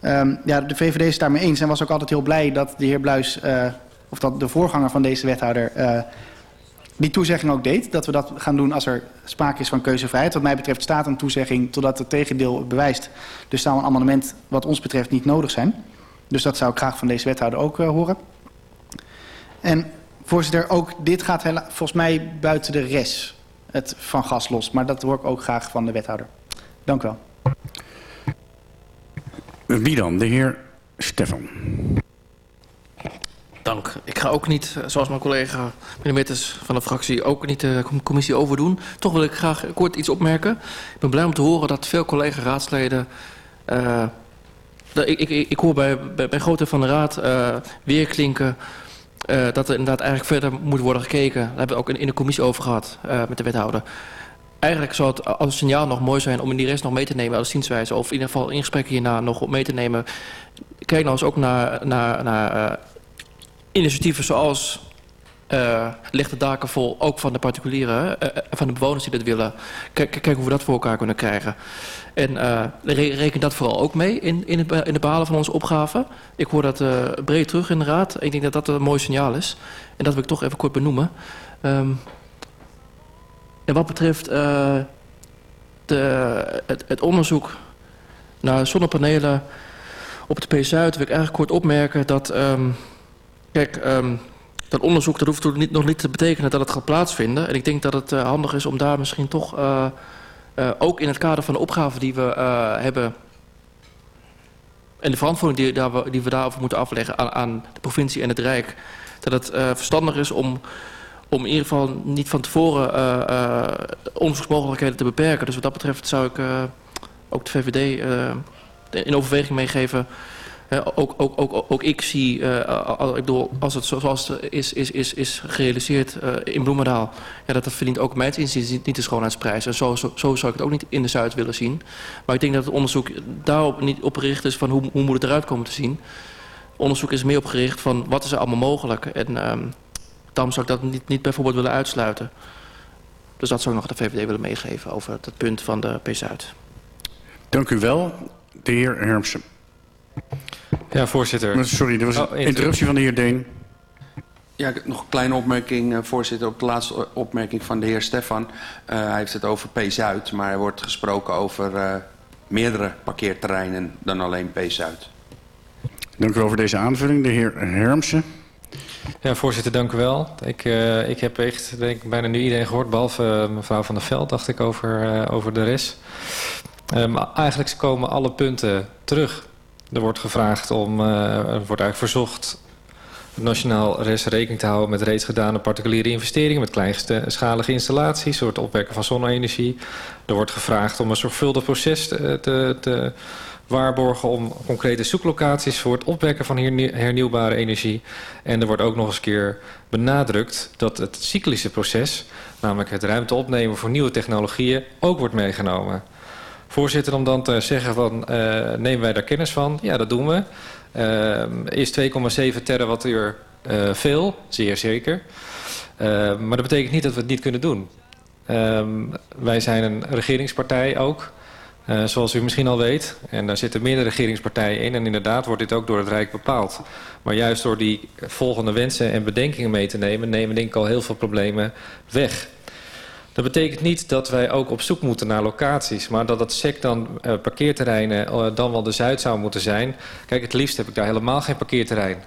Um, ja, de VVD is het daarmee eens en was ook altijd heel blij dat de heer Bluis, uh, of dat de voorganger van deze wethouder, uh, die toezegging ook deed. Dat we dat gaan doen als er sprake is van keuzevrijheid. Wat mij betreft staat een toezegging totdat het tegendeel bewijst. Dus zou een amendement wat ons betreft niet nodig zijn. Dus dat zou ik graag van deze wethouder ook uh, horen. En voorzitter, ook dit gaat volgens mij buiten de res het van gas los. Maar dat hoor ik ook graag van de wethouder. Dank u wel. Wie dan? De heer Stefan. Dank. Ik ga ook niet, zoals mijn collega meneer Mitters van de fractie, ook niet de commissie overdoen. Toch wil ik graag kort iets opmerken. Ik ben blij om te horen dat veel collega-raadsleden... Uh, ik, ik, ik hoor bij, bij, grote van de raad uh, weer klinken dat er inderdaad eigenlijk verder moet worden gekeken. Daar hebben we ook in, in de commissie over gehad met de wethouder. Eigenlijk zou het als signaal nog mooi zijn om in die rest nog mee te nemen als zienswijze. Of in ieder geval in gesprekken hierna nog mee te nemen. Kijk nou eens ook naar, naar, naar initiatieven zoals uh, lichte daken vol, ook van de particulieren, uh, van de bewoners die dat willen. Kijk, hoe we dat voor elkaar kunnen krijgen. En uh, reken dat vooral ook mee in, in, het, in de behalen van onze opgave. Ik hoor dat breed terug in de raad. Ik denk dat dat een mooi signaal is. En dat wil ik toch even kort benoemen. Um, en wat betreft de, het, onderzoek naar zonnepanelen op het P-Zuid... wil ik eigenlijk kort opmerken dat... Um, kijk, um, dat onderzoek dat hoeft niet, nog niet te betekenen dat het gaat plaatsvinden. En ik denk dat het uh, handig is om daar misschien toch... Uh, uh, ook in het kader van de opgave die we hebben... en de verantwoording die, daar we, die we daarover moeten afleggen aan, de provincie en het Rijk... dat het verstandig is om, om in ieder geval niet van tevoren onderzoeksmogelijkheden te beperken. Dus wat dat betreft zou ik ook de VVD in overweging meegeven... Ook, ook, ook, ook ik zie, uh, ik bedoel, als het zoals is, is, is, is gerealiseerd uh, in Bloemendaal, ja, dat, dat verdient ook mijn inziens niet de schoonheidsprijs. En zo, zo, zo zou ik het ook niet in de Zuid willen zien. Maar ik denk dat het onderzoek daarop niet op gericht is van hoe, hoe moet het eruit komen te zien. Onderzoek is meer op gericht van wat is er allemaal mogelijk. En um, daarom zou ik dat niet, niet bijvoorbeeld willen uitsluiten. Dus dat zou ik nog de VVD willen meegeven over het punt van de P-Zuid. Dank u wel, de heer Hermsen. Ja, voorzitter. Sorry, er was een oh, interruptie van de heer Deen. Ja, nog een kleine opmerking, voorzitter, op de laatste opmerking van de heer Stefan. Uh, hij heeft het over P-Zuid, maar er wordt gesproken over uh, meerdere parkeerterreinen dan alleen P-Zuid. Dank u wel voor deze aanvulling. De heer Hermsen. Ja, voorzitter, dank u wel. Ik, uh, ik heb echt denk, bijna nu iedereen gehoord, behalve mevrouw Van der Veld, dacht ik, over, over de rest. Um, eigenlijk komen alle punten terug. Er wordt gevraagd om, er wordt eigenlijk verzocht het nationaal res rekening te houden met reeds gedane particuliere investeringen, met kleinschalige installaties, soort opwekken van zonne-energie. Er wordt gevraagd om een zorgvuldig proces te, te, te waarborgen om concrete zoeklocaties voor het opwekken van hernieuwbare energie. En er wordt ook nog eens keer benadrukt dat het cyclische proces, namelijk het ruimte opnemen voor nieuwe technologieën, ook wordt meegenomen. Voorzitter, om dan te zeggen van uh, nemen wij daar kennis van? Ja, dat doen we. Is 2,7 terawattuur uh, veel, zeer zeker. Maar dat betekent niet dat we het niet kunnen doen. Uh, wij zijn een regeringspartij ook, zoals u misschien al weet. En daar zitten meerdere regeringspartijen in. En inderdaad wordt dit ook door het Rijk bepaald. Maar juist door die volgende wensen en bedenkingen mee te nemen... nemen denk ik al heel veel problemen weg. Dat betekent niet dat wij ook op zoek moeten naar locaties. Maar dat het SEC dan uh, parkeerterreinen uh, dan wel de Zuid zou moeten zijn. Kijk, het liefst heb ik daar helemaal geen parkeerterrein.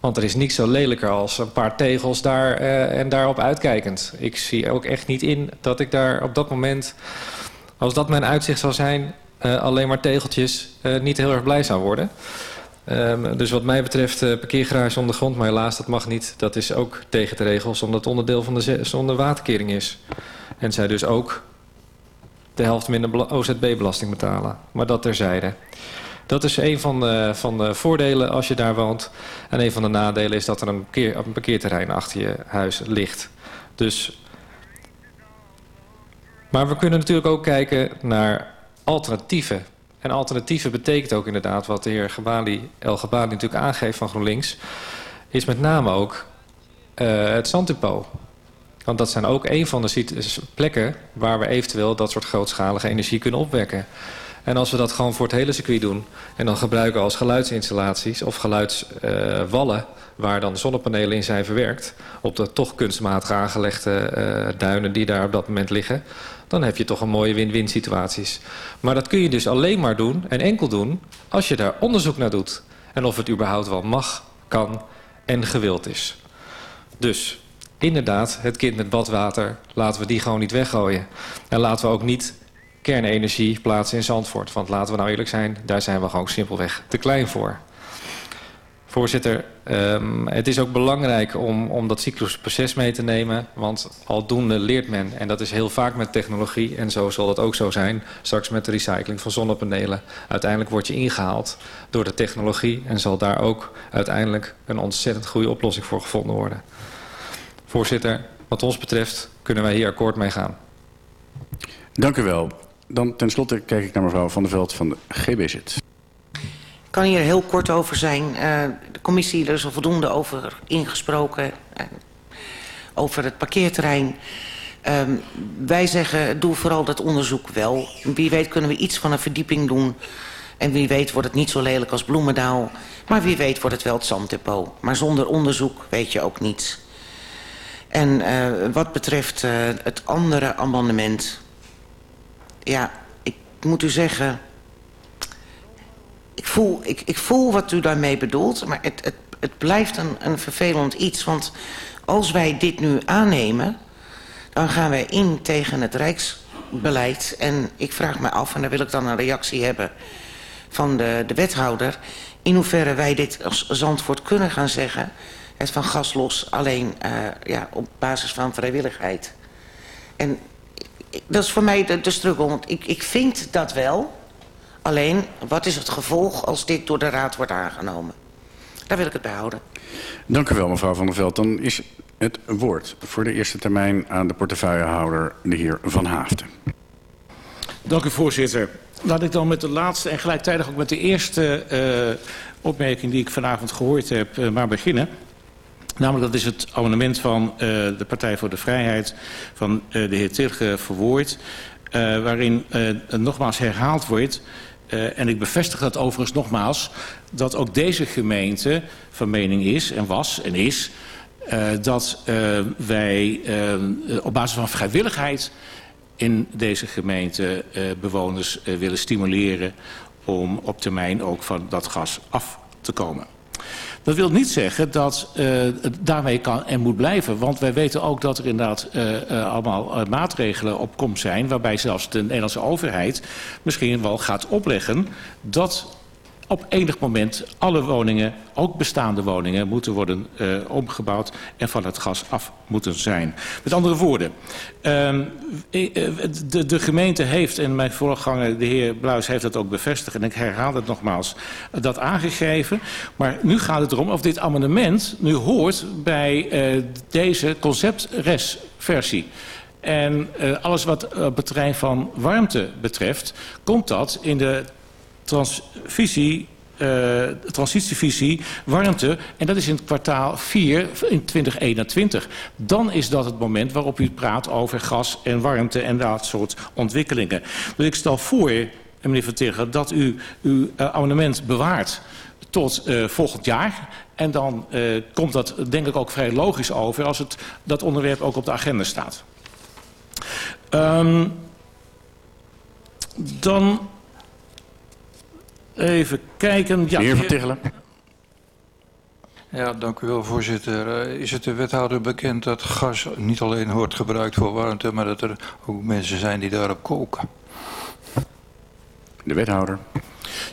Want er is niks zo lelijker als een paar tegels daar uh, en daarop uitkijkend. Ik zie ook echt niet in dat ik daar op dat moment... als dat mijn uitzicht zou zijn... alleen maar tegeltjes niet heel erg blij zou worden... Um, dus wat mij betreft uh, parkeergarage ondergrond, maar helaas dat mag niet. Dat is ook tegen de regels, omdat het onderdeel van de zonder waterkering is. En zij dus ook de helft minder OZB-belasting betalen. Maar dat terzijde. Dat is een van de, van de voordelen als je daar woont. En een van de nadelen is dat er een, een parkeerterrein achter je huis ligt. Dus... Maar we kunnen natuurlijk ook kijken naar alternatieven en alternatieven betekent ook inderdaad wat de heer Gebali, El Gebali natuurlijk aangeeft van GroenLinks. Is met name ook uh, het zanddepot. Want dat zijn ook een van de plekken waar we eventueel dat soort grootschalige energie kunnen opwekken. En als we dat gewoon voor het hele circuit doen en dan gebruiken als geluidsinstallaties of geluidswallen uh, waar dan zonnepanelen in zijn verwerkt op de toch kunstmatig aangelegde uh, duinen die daar op dat moment liggen, dan heb je toch een mooie win-win situaties. Maar dat kun je dus alleen maar doen en enkel doen als je daar onderzoek naar doet. En of het überhaupt wel mag, kan en gewild is. Dus inderdaad, het kind met badwater, laten we die gewoon niet weggooien. En laten we ook niet kernenergie plaatsen in Zandvoort. Want laten we nou eerlijk zijn, daar zijn we gewoon simpelweg te klein voor. Voorzitter, um, het is ook belangrijk om, om dat cyclusproces mee te nemen. Want aldoende leert men, en dat is heel vaak met technologie... en zo zal het ook zo zijn, straks met de recycling van zonnepanelen. Uiteindelijk word je ingehaald door de technologie... en zal daar ook uiteindelijk een ontzettend goede oplossing voor gevonden worden. Voorzitter, wat ons betreft kunnen wij hier akkoord mee gaan. Dank u wel. Dan tenslotte kijk ik naar mevrouw Van der Veld van de GBZ. Kan hier heel kort over zijn. Uh, de commissie er is al voldoende over ingesproken. Uh, over het parkeerterrein. Um, wij zeggen, doe vooral dat onderzoek wel. Wie weet kunnen we iets van een verdieping doen. En wie weet wordt het niet zo lelijk als Bloemendaal. Maar wie weet wordt het wel het zanddepot. Maar zonder onderzoek weet je ook niets. En uh, wat betreft het andere amendement... Ja, ik moet u zeggen ik voel, ik, ik voel wat u daarmee bedoelt, maar het, het, het blijft een, een vervelend iets. Want als wij dit nu aannemen, dan gaan wij in tegen het Rijksbeleid. En ik vraag me af, en daar wil ik dan een reactie hebben van de, de wethouder... in hoeverre wij dit als Zandvoort kunnen gaan zeggen... het van gas los alleen uh, ja, op basis van vrijwilligheid. En dat is voor mij de, de struggle, want ik, ik vind dat wel... Alleen, wat is het gevolg als dit door de Raad wordt aangenomen? Daar wil ik het bij houden. Dank u wel, mevrouw Van der Veld. Dan is het woord voor de eerste termijn aan de portefeuillehouder, de heer Van Haafden. Dank u, voorzitter. Laat ik dan met de laatste en gelijktijdig ook met de eerste uh, opmerking die ik vanavond gehoord heb, uh, maar beginnen. Namelijk dat is het amendement van uh, de Partij voor de Vrijheid van uh, de heer Tilge verwoord. Uh, waarin uh, nogmaals herhaald wordt Uh, en ik bevestig dat overigens nogmaals... dat ook deze gemeente van mening is en was en is... uh, dat uh, wij op basis van vrijwilligheid in deze gemeente bewoners willen stimuleren om op termijn ook van dat gas af te komen. Dat wil niet zeggen dat uh, het daarmee kan en moet blijven. Want wij weten ook dat er inderdaad uh, allemaal maatregelen op komst zijn... waarbij zelfs de Nederlandse overheid misschien wel gaat opleggen... dat op enig moment alle woningen, ook bestaande woningen, moeten worden uh, omgebouwd en van het gas af moeten zijn. Met andere woorden, uh, de, de gemeente heeft, en mijn voorganger de heer Bluis heeft dat ook bevestigd, en ik herhaal het nogmaals, dat aangegeven. Maar nu gaat het erom of dit amendement nu hoort bij uh, deze conceptresversie. En alles wat het terrein van warmte betreft, komt dat in de transvisie, uh, transitievisie warmte. En dat is in het kwartaal 4 in 2021. Dan is dat het moment waarop u praat over gas en warmte en dat soort ontwikkelingen. Dus ik stel voor, meneer Van Tigger, dat u uw uh, abonnement bewaart tot uh, volgend jaar. En dan komt dat denk ik ook vrij logisch over als het, dat onderwerp ook op de agenda staat. Um, dan Even kijken. Ja, de heer Van Tichelen. Ja, dank u wel, voorzitter. Uh, is het de wethouder bekend dat gas niet alleen wordt gebruikt voor warmte, maar dat er ook mensen zijn die daarop koken? De wethouder.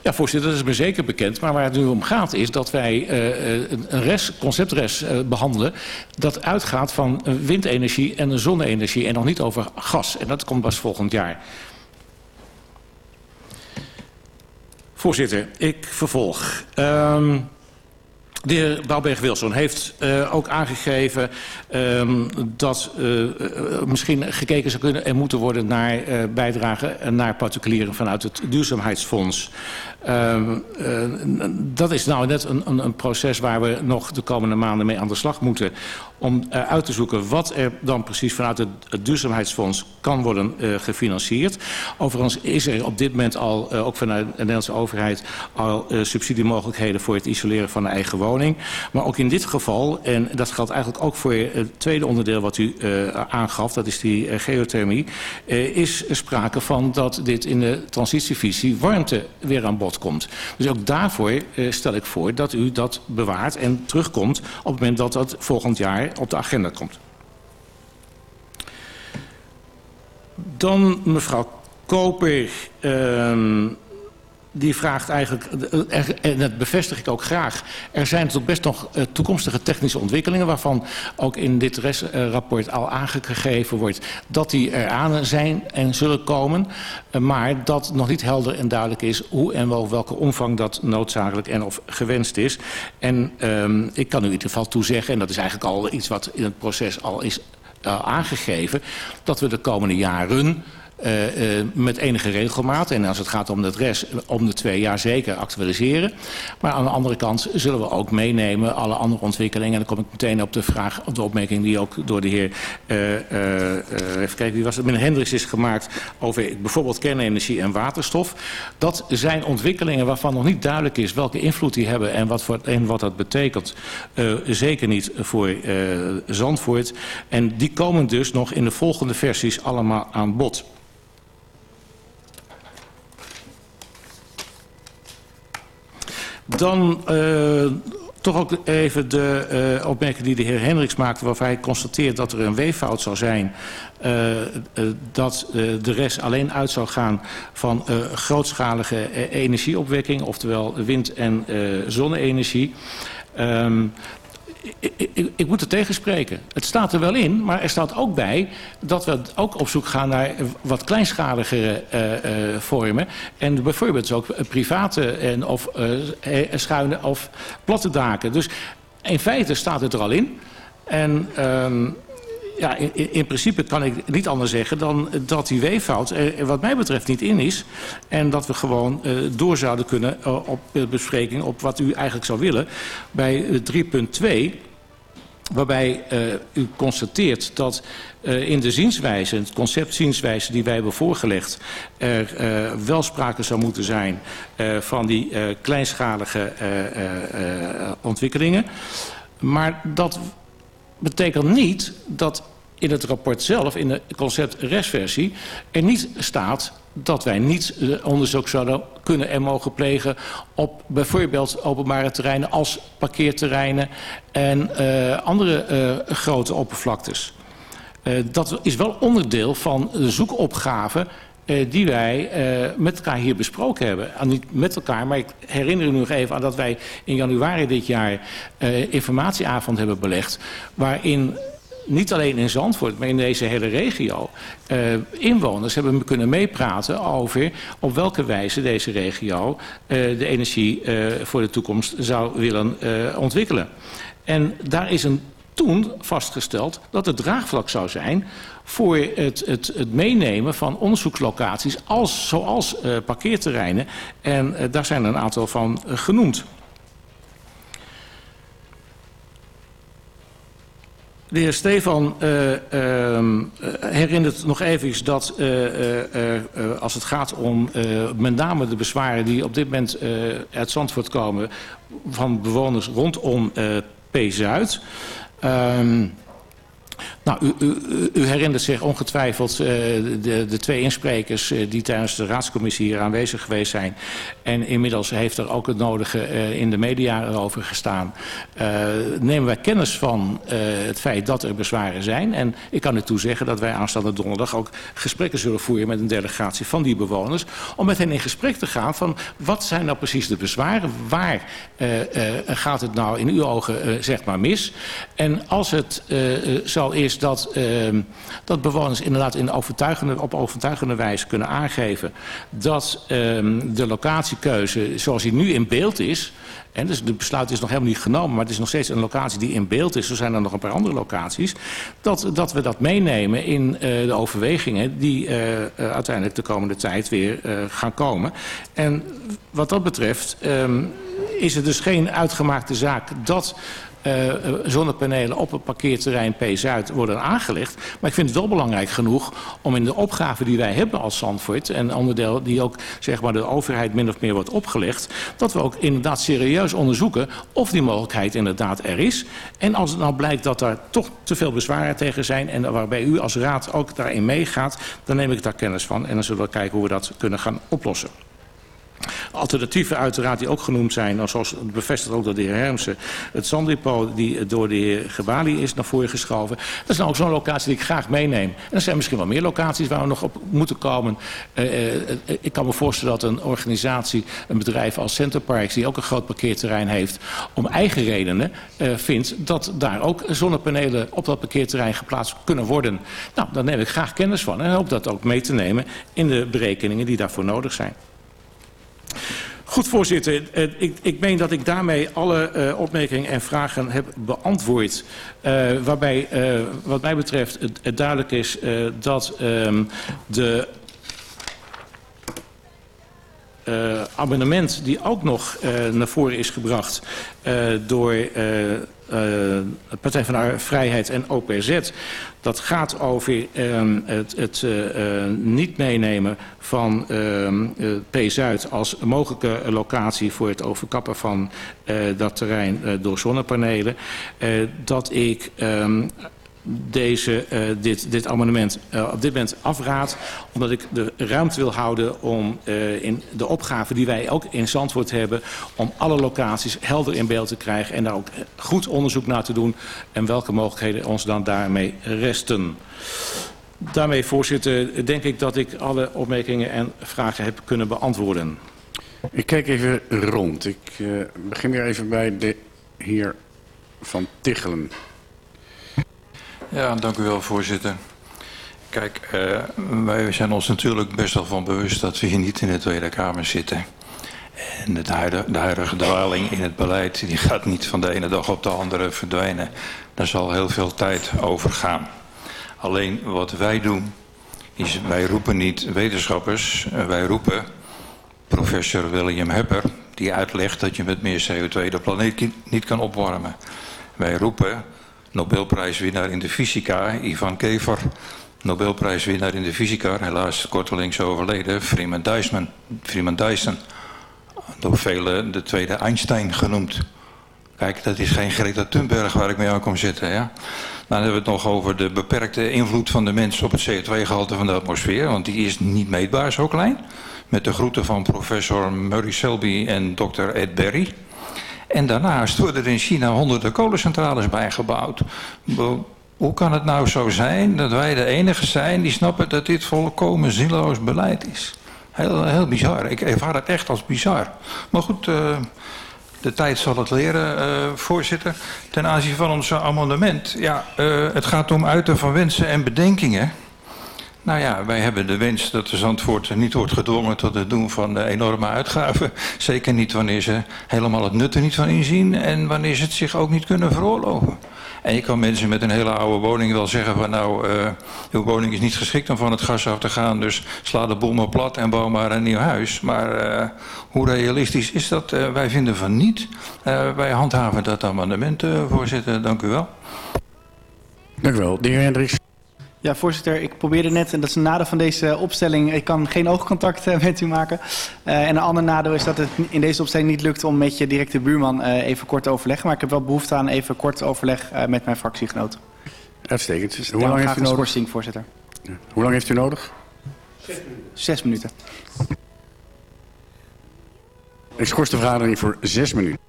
Ja, voorzitter, dat is me zeker bekend. Maar waar het nu om gaat is dat wij uh, een res, conceptres uh, behandelen... dat uitgaat van windenergie en zonne-energie en nog niet over gas. En dat komt pas volgend jaar. Voorzitter, ik vervolg. Um, de heer Bouwberg-Wilson heeft uh, ook aangegeven um, dat uh, misschien gekeken zou kunnen en moeten worden naar uh, bijdragen naar particulieren vanuit het duurzaamheidsfonds. Um, dat is nou net een, een, proces waar we nog de komende maanden mee aan de slag moeten om uit te zoeken wat er dan precies vanuit het, het duurzaamheidsfonds kan worden gefinancierd. Overigens is er op dit moment al, ook vanuit de Nederlandse overheid, al subsidiemogelijkheden voor het isoleren van de eigen woning. Maar ook in dit geval, en dat geldt eigenlijk ook voor het tweede onderdeel wat u aangaf, dat is die geothermie, is sprake van dat dit in de transitievisie warmte weer aan bod komt. Dus ook daarvoor stel ik voor dat u dat bewaart en terugkomt op het moment dat dat volgend jaar op de agenda komt. Dan mevrouw Koper, uh, die vraagt eigenlijk, en dat bevestig ik ook graag... er zijn toch best nog uh, toekomstige technische ontwikkelingen... waarvan ook in dit rapport al aangegeven wordt... dat die eraan zijn en zullen komen... Maar dat nog niet helder en duidelijk is... hoe en wel welke omvang dat noodzakelijk en of gewenst is. En um, ik kan u in ieder geval toezeggen... en dat is eigenlijk al iets wat in het proces al is aangegeven... dat we de komende jaren uh, uh, met enige regelmaat. En als het gaat om het rest, om de twee jaar zeker actualiseren. Maar aan de andere kant zullen we ook meenemen alle andere ontwikkelingen. En dan kom ik meteen op de vraag, op de opmerking die ook door de heer, uh, even kijken, wie was het, meneer Hendricks is gemaakt over bijvoorbeeld kernenergie en waterstof. Dat zijn ontwikkelingen waarvan nog niet duidelijk is welke invloed die hebben en wat, voor, en wat dat betekent. zeker niet voor Zandvoort. En die komen dus nog in de volgende versies allemaal aan bod. Dan uh, toch ook even de uh, opmerking die de heer Hendricks maakte... waarvan hij constateert dat er een weeffout zou zijn... Uh, dat de rest alleen uit zou gaan van grootschalige energieopwekking... oftewel wind- en zonne-energie. Um, ik, moet er tegenspreken. Het staat er wel in, maar er staat ook bij dat we ook op zoek gaan naar wat kleinschaligere uh, uh, vormen. En bijvoorbeeld ook private en of schuine of platte daken. Dus in feite staat het er al in. En um, ja, in, in, principe kan ik niet anders zeggen dan dat die weeffout er wat mij betreft niet in is. En dat we gewoon uh, door zouden kunnen uh, op de bespreking op wat u eigenlijk zou willen. Bij 3.2, waarbij uh, u constateert dat in de zienswijze, het concept zienswijze die wij hebben voorgelegd, er wel sprake zou moeten zijn van die kleinschalige ontwikkelingen. Maar dat betekent niet dat in het rapport zelf, in de concept-restversie, er niet staat dat wij niet eh, onderzoek zouden kunnen en mogen plegen op bijvoorbeeld openbare terreinen als parkeerterreinen en uh, andere uh, grote oppervlaktes. Uh, dat is wel onderdeel van de zoekopgave die wij met elkaar hier besproken hebben. En niet met elkaar, maar ik herinner u nog even aan dat wij in januari dit jaar informatieavond hebben belegd... waarin niet alleen in Zandvoort, maar in deze hele regio... Uh, inwoners hebben kunnen meepraten over op welke wijze deze regio... Uh, de energie uh, voor de toekomst zou willen ontwikkelen. En daar is een toen vastgesteld dat het draagvlak zou zijn voor het, het, het meenemen van onderzoekslocaties als, zoals parkeerterreinen. En daar zijn een aantal van genoemd. De heer Stefan uh, uh, herinnert nog even dat uh, als het gaat om met name de bezwaren die op dit moment uit Zandvoort komen van bewoners rondom P-Zuid. Um, nou, u, herinnert zich ongetwijfeld uh, de, de twee insprekers uh, die tijdens de raadscommissie hier aanwezig geweest zijn. En inmiddels heeft er ook het nodige uh, in de media over gestaan. nemen wij kennis van het feit dat er bezwaren zijn. En ik kan u toezeggen dat wij aanstaande donderdag ook gesprekken zullen voeren met een delegatie van die bewoners. Om met hen in gesprek te gaan van wat zijn nou precies de bezwaren? Waar gaat het nou in uw ogen zeg maar mis? En als het zo is dat, uh, dat bewoners inderdaad in overtuigende, op overtuigende wijze kunnen aangeven dat uh, de locatiekeuze zoals die nu in beeld is, en dus de besluit is nog helemaal niet genomen, maar het is nog steeds een locatie die in beeld is. Er zijn er nog een paar andere locaties. Dat, dat we dat meenemen in uh, de overwegingen die uh, uh, uiteindelijk de komende tijd weer gaan komen. En wat dat betreft um, is het dus geen uitgemaakte zaak dat uh, zonnepanelen op het parkeerterrein P-Zuid worden aangelegd. Maar ik vind het wel belangrijk genoeg om in de opgave die wij hebben als Zandvoort... en onderdeel die ook zeg maar, de overheid min of meer wordt opgelegd... dat we ook inderdaad serieus onderzoeken of die mogelijkheid inderdaad er is. En als het nou blijkt dat er toch te veel bezwaren tegen zijn... en waarbij u als raad ook daarin meegaat, dan neem ik daar kennis van... en dan zullen we kijken hoe we dat kunnen gaan oplossen. Alternatieven uiteraard die ook genoemd zijn, zoals bevestigd ook door de heer Hermsen. Het zanddepot die door de heer Gebali is naar voren geschoven. Dat is nou ook zo'n locatie die ik graag meeneem. En er zijn misschien wel meer locaties waar we nog op moeten komen. Uh, uh, ik kan me voorstellen dat een organisatie, een bedrijf als Centerparks, die ook een groot parkeerterrein heeft, om eigen redenen uh, vindt dat daar ook zonnepanelen op dat parkeerterrein geplaatst kunnen worden. Nou, daar neem ik graag kennis van en hoop dat ook mee te nemen in de berekeningen die daarvoor nodig zijn. Goed, voorzitter. Ik, ik meen dat ik daarmee alle uh, opmerkingen en vragen heb beantwoord. Uh, waarbij, uh, wat mij betreft, het, duidelijk is dat um, de amendement die ook nog naar voren is gebracht door Partij van de Vrijheid en OPZ. Dat gaat over um, het, het uh, niet meenemen van uh, P-Zuid als mogelijke locatie voor het overkappen van dat terrein door zonnepanelen. Dat ik um, deze, uh, dit, dit amendement uh, op dit moment afraad. Omdat ik de ruimte wil houden om uh, in de opgave die wij ook in Zandvoort hebben... om alle locaties helder in beeld te krijgen en daar ook goed onderzoek naar te doen... en welke mogelijkheden ons dan daarmee resten. Daarmee, voorzitter, denk ik dat ik alle opmerkingen en vragen heb kunnen beantwoorden. Ik kijk even rond. Ik begin weer even bij de heer Van Tichelen. Ja, dank u wel, voorzitter. Kijk, uh, wij zijn ons natuurlijk best wel van bewust dat we hier niet in de Tweede Kamer zitten. En de huidige, dwaling in het beleid die gaat niet van de ene dag op de andere verdwijnen. Daar zal heel veel tijd over gaan. Alleen wat wij doen, is wij roepen niet wetenschappers, wij roepen professor William Hepper, die uitlegt dat je met meer CO2 de planeet niet kan opwarmen. Wij roepen Nobelprijswinnaar in de fysica, Ivan Kever. Nobelprijswinnaar in de fysica, helaas kortelings overleden, Freeman Dyson. Freeman Dyson, door velen de tweede Einstein genoemd. Kijk, dat is geen Greta Thunberg waar ik mee aan kom zitten. Ja? Dan hebben we het nog over de beperkte invloed van de mens op het CO2-gehalte van de atmosfeer. Want die is niet meetbaar zo klein. Met de groeten van professor Murray Selby en dokter Ed Berry. En daarnaast worden er in China honderden kolencentrales bijgebouwd. Hoe kan het nou zo zijn dat wij de enige zijn die snappen dat dit volkomen zinloos beleid is? Heel, heel bizar. Ik ervaar het echt als bizar. Maar goed, uh, de tijd zal het leren, uh, voorzitter. Ten aanzien van ons amendement. Ja, uh, het gaat om uiten van wensen en bedenkingen. Nou ja, wij hebben de wens dat de Zandvoort niet wordt gedwongen tot het doen van enorme uitgaven. Zeker niet wanneer ze helemaal het nut er niet van inzien en wanneer ze het zich ook niet kunnen veroorloven. En je kan mensen met een hele oude woning wel zeggen van nou, uh, uw woning is niet geschikt om van het gas af te gaan, dus sla de boel maar plat en bouw maar een nieuw huis. Maar uh, hoe realistisch is dat? Uh, wij vinden van niet. wij handhaven dat amendement, voorzitter. Dank u wel. Dank u wel. De heer Hendricks. Ja, voorzitter, ik probeerde net, en dat is een nadeel van deze opstelling, ik kan geen oogcontact uh, met u maken. Uh, en een ander nadeel is dat het in deze opstelling niet lukt om met je directe buurman uh, even kort te overleggen. Maar ik heb wel behoefte aan even kort overleg met mijn fractiegenoten. Uitstekend. Dus hoe lang heeft u nodig? Schorsing, voorzitter. Ja. Hoe lang heeft u nodig? Zes minuten. Zes minuten. Ik schors de vergadering voor zes minuten.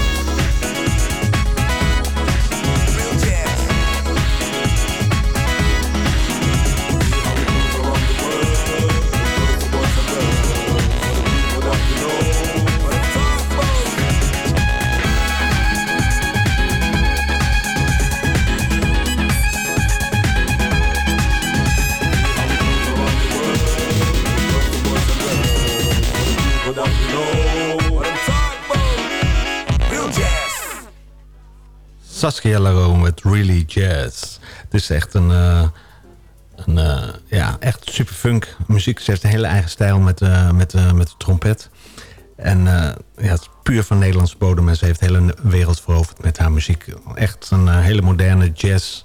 Saskia Laro met Really Jazz. Het is echt een, uh, een uh, ja, echt super funk muziek. Ze heeft een hele eigen stijl met, uh, met, met de trompet. En ja, het is puur van Nederlandse bodem. En ze heeft de hele wereld veroverd met haar muziek. Echt een hele moderne jazz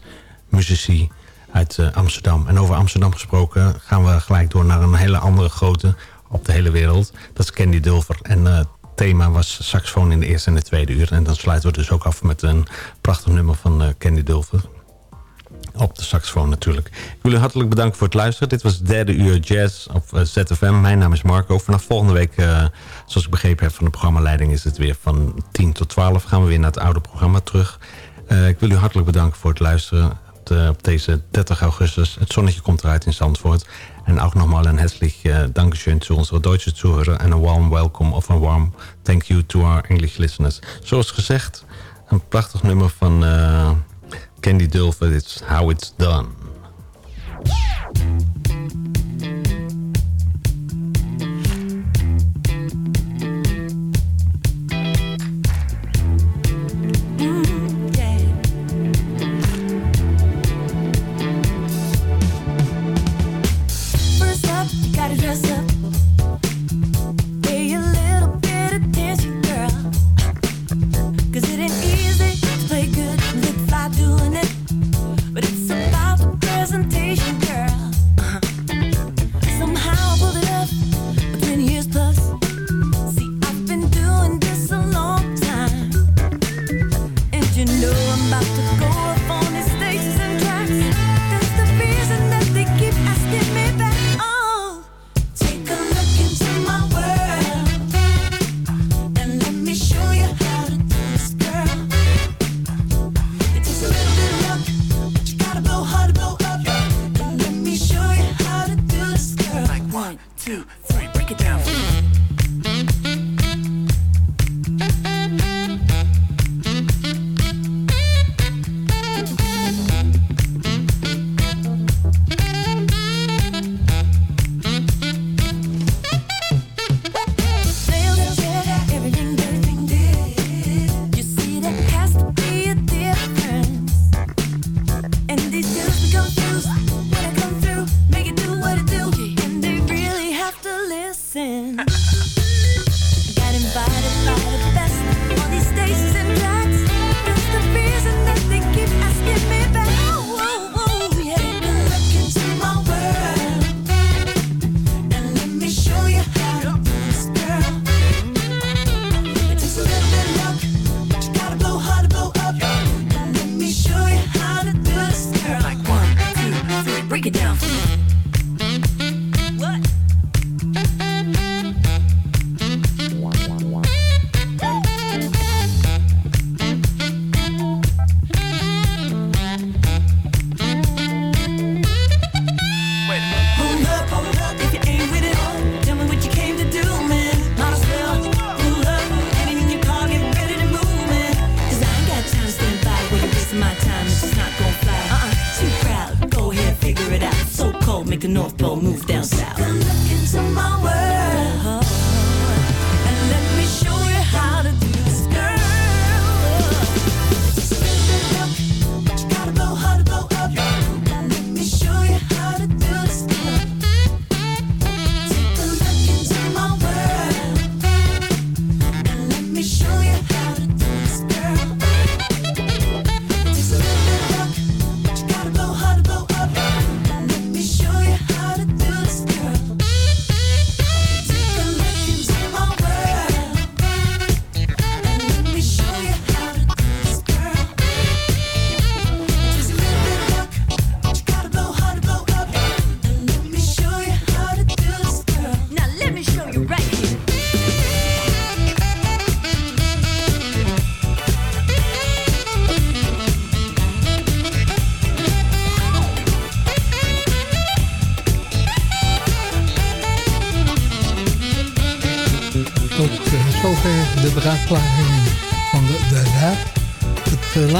muzici uit Amsterdam. En over Amsterdam gesproken gaan we gelijk door naar een hele andere grote op de hele wereld. Dat is Candy Dulver. En thema was saxofoon in de eerste en de tweede uur. En dan sluiten we dus ook af met een prachtig nummer van uh, Candy Dulver. Op de saxofoon natuurlijk. Ik wil u hartelijk bedanken voor het luisteren. Dit was het derde uur jazz op uh, ZFM. Mijn naam is Marco. Vanaf volgende week, uh, zoals ik begrepen heb van de programmaleiding... is het weer van 10 tot 12. Gaan we weer naar het oude programma terug. ik wil u hartelijk bedanken voor het luisteren. Op deze 30 augustus. Het zonnetje komt eruit in Zandvoort. En ook nogmaals een herzlich uh, Dankeschön zu onze deutsche Zuhörer en een warm welcome of een warm thank you to our English listeners. Zoals gezegd, een prachtig nummer van uh, Candy Dulfer, It's How It's Done.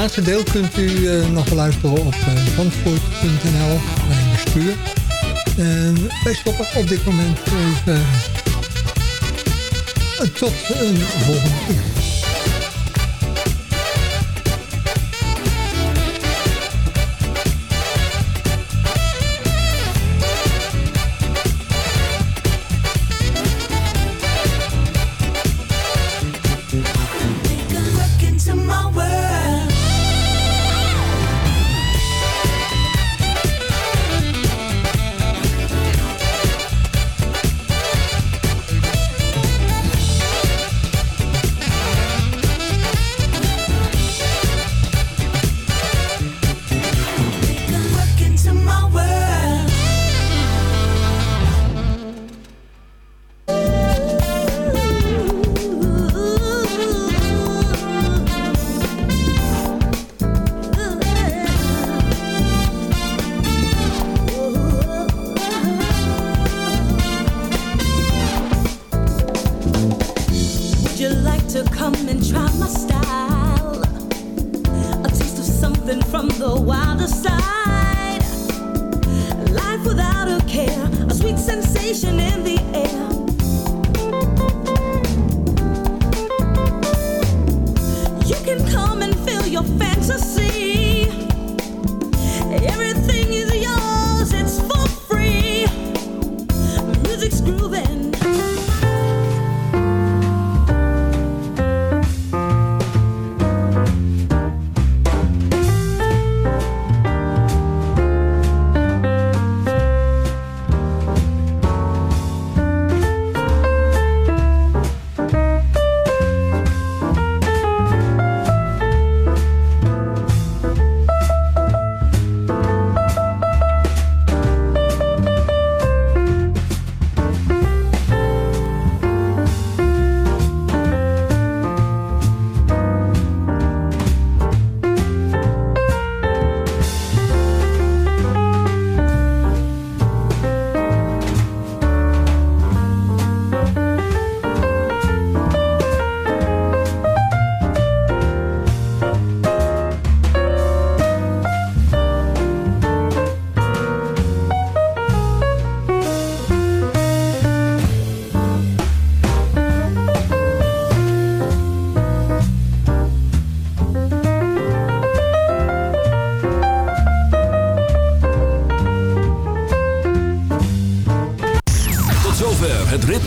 laatste deel kunt u eh, nog beluisteren op eh, zandvoort.nl bij de stuur. wij stoppen op dit moment even. Eh, tot een volgende keer.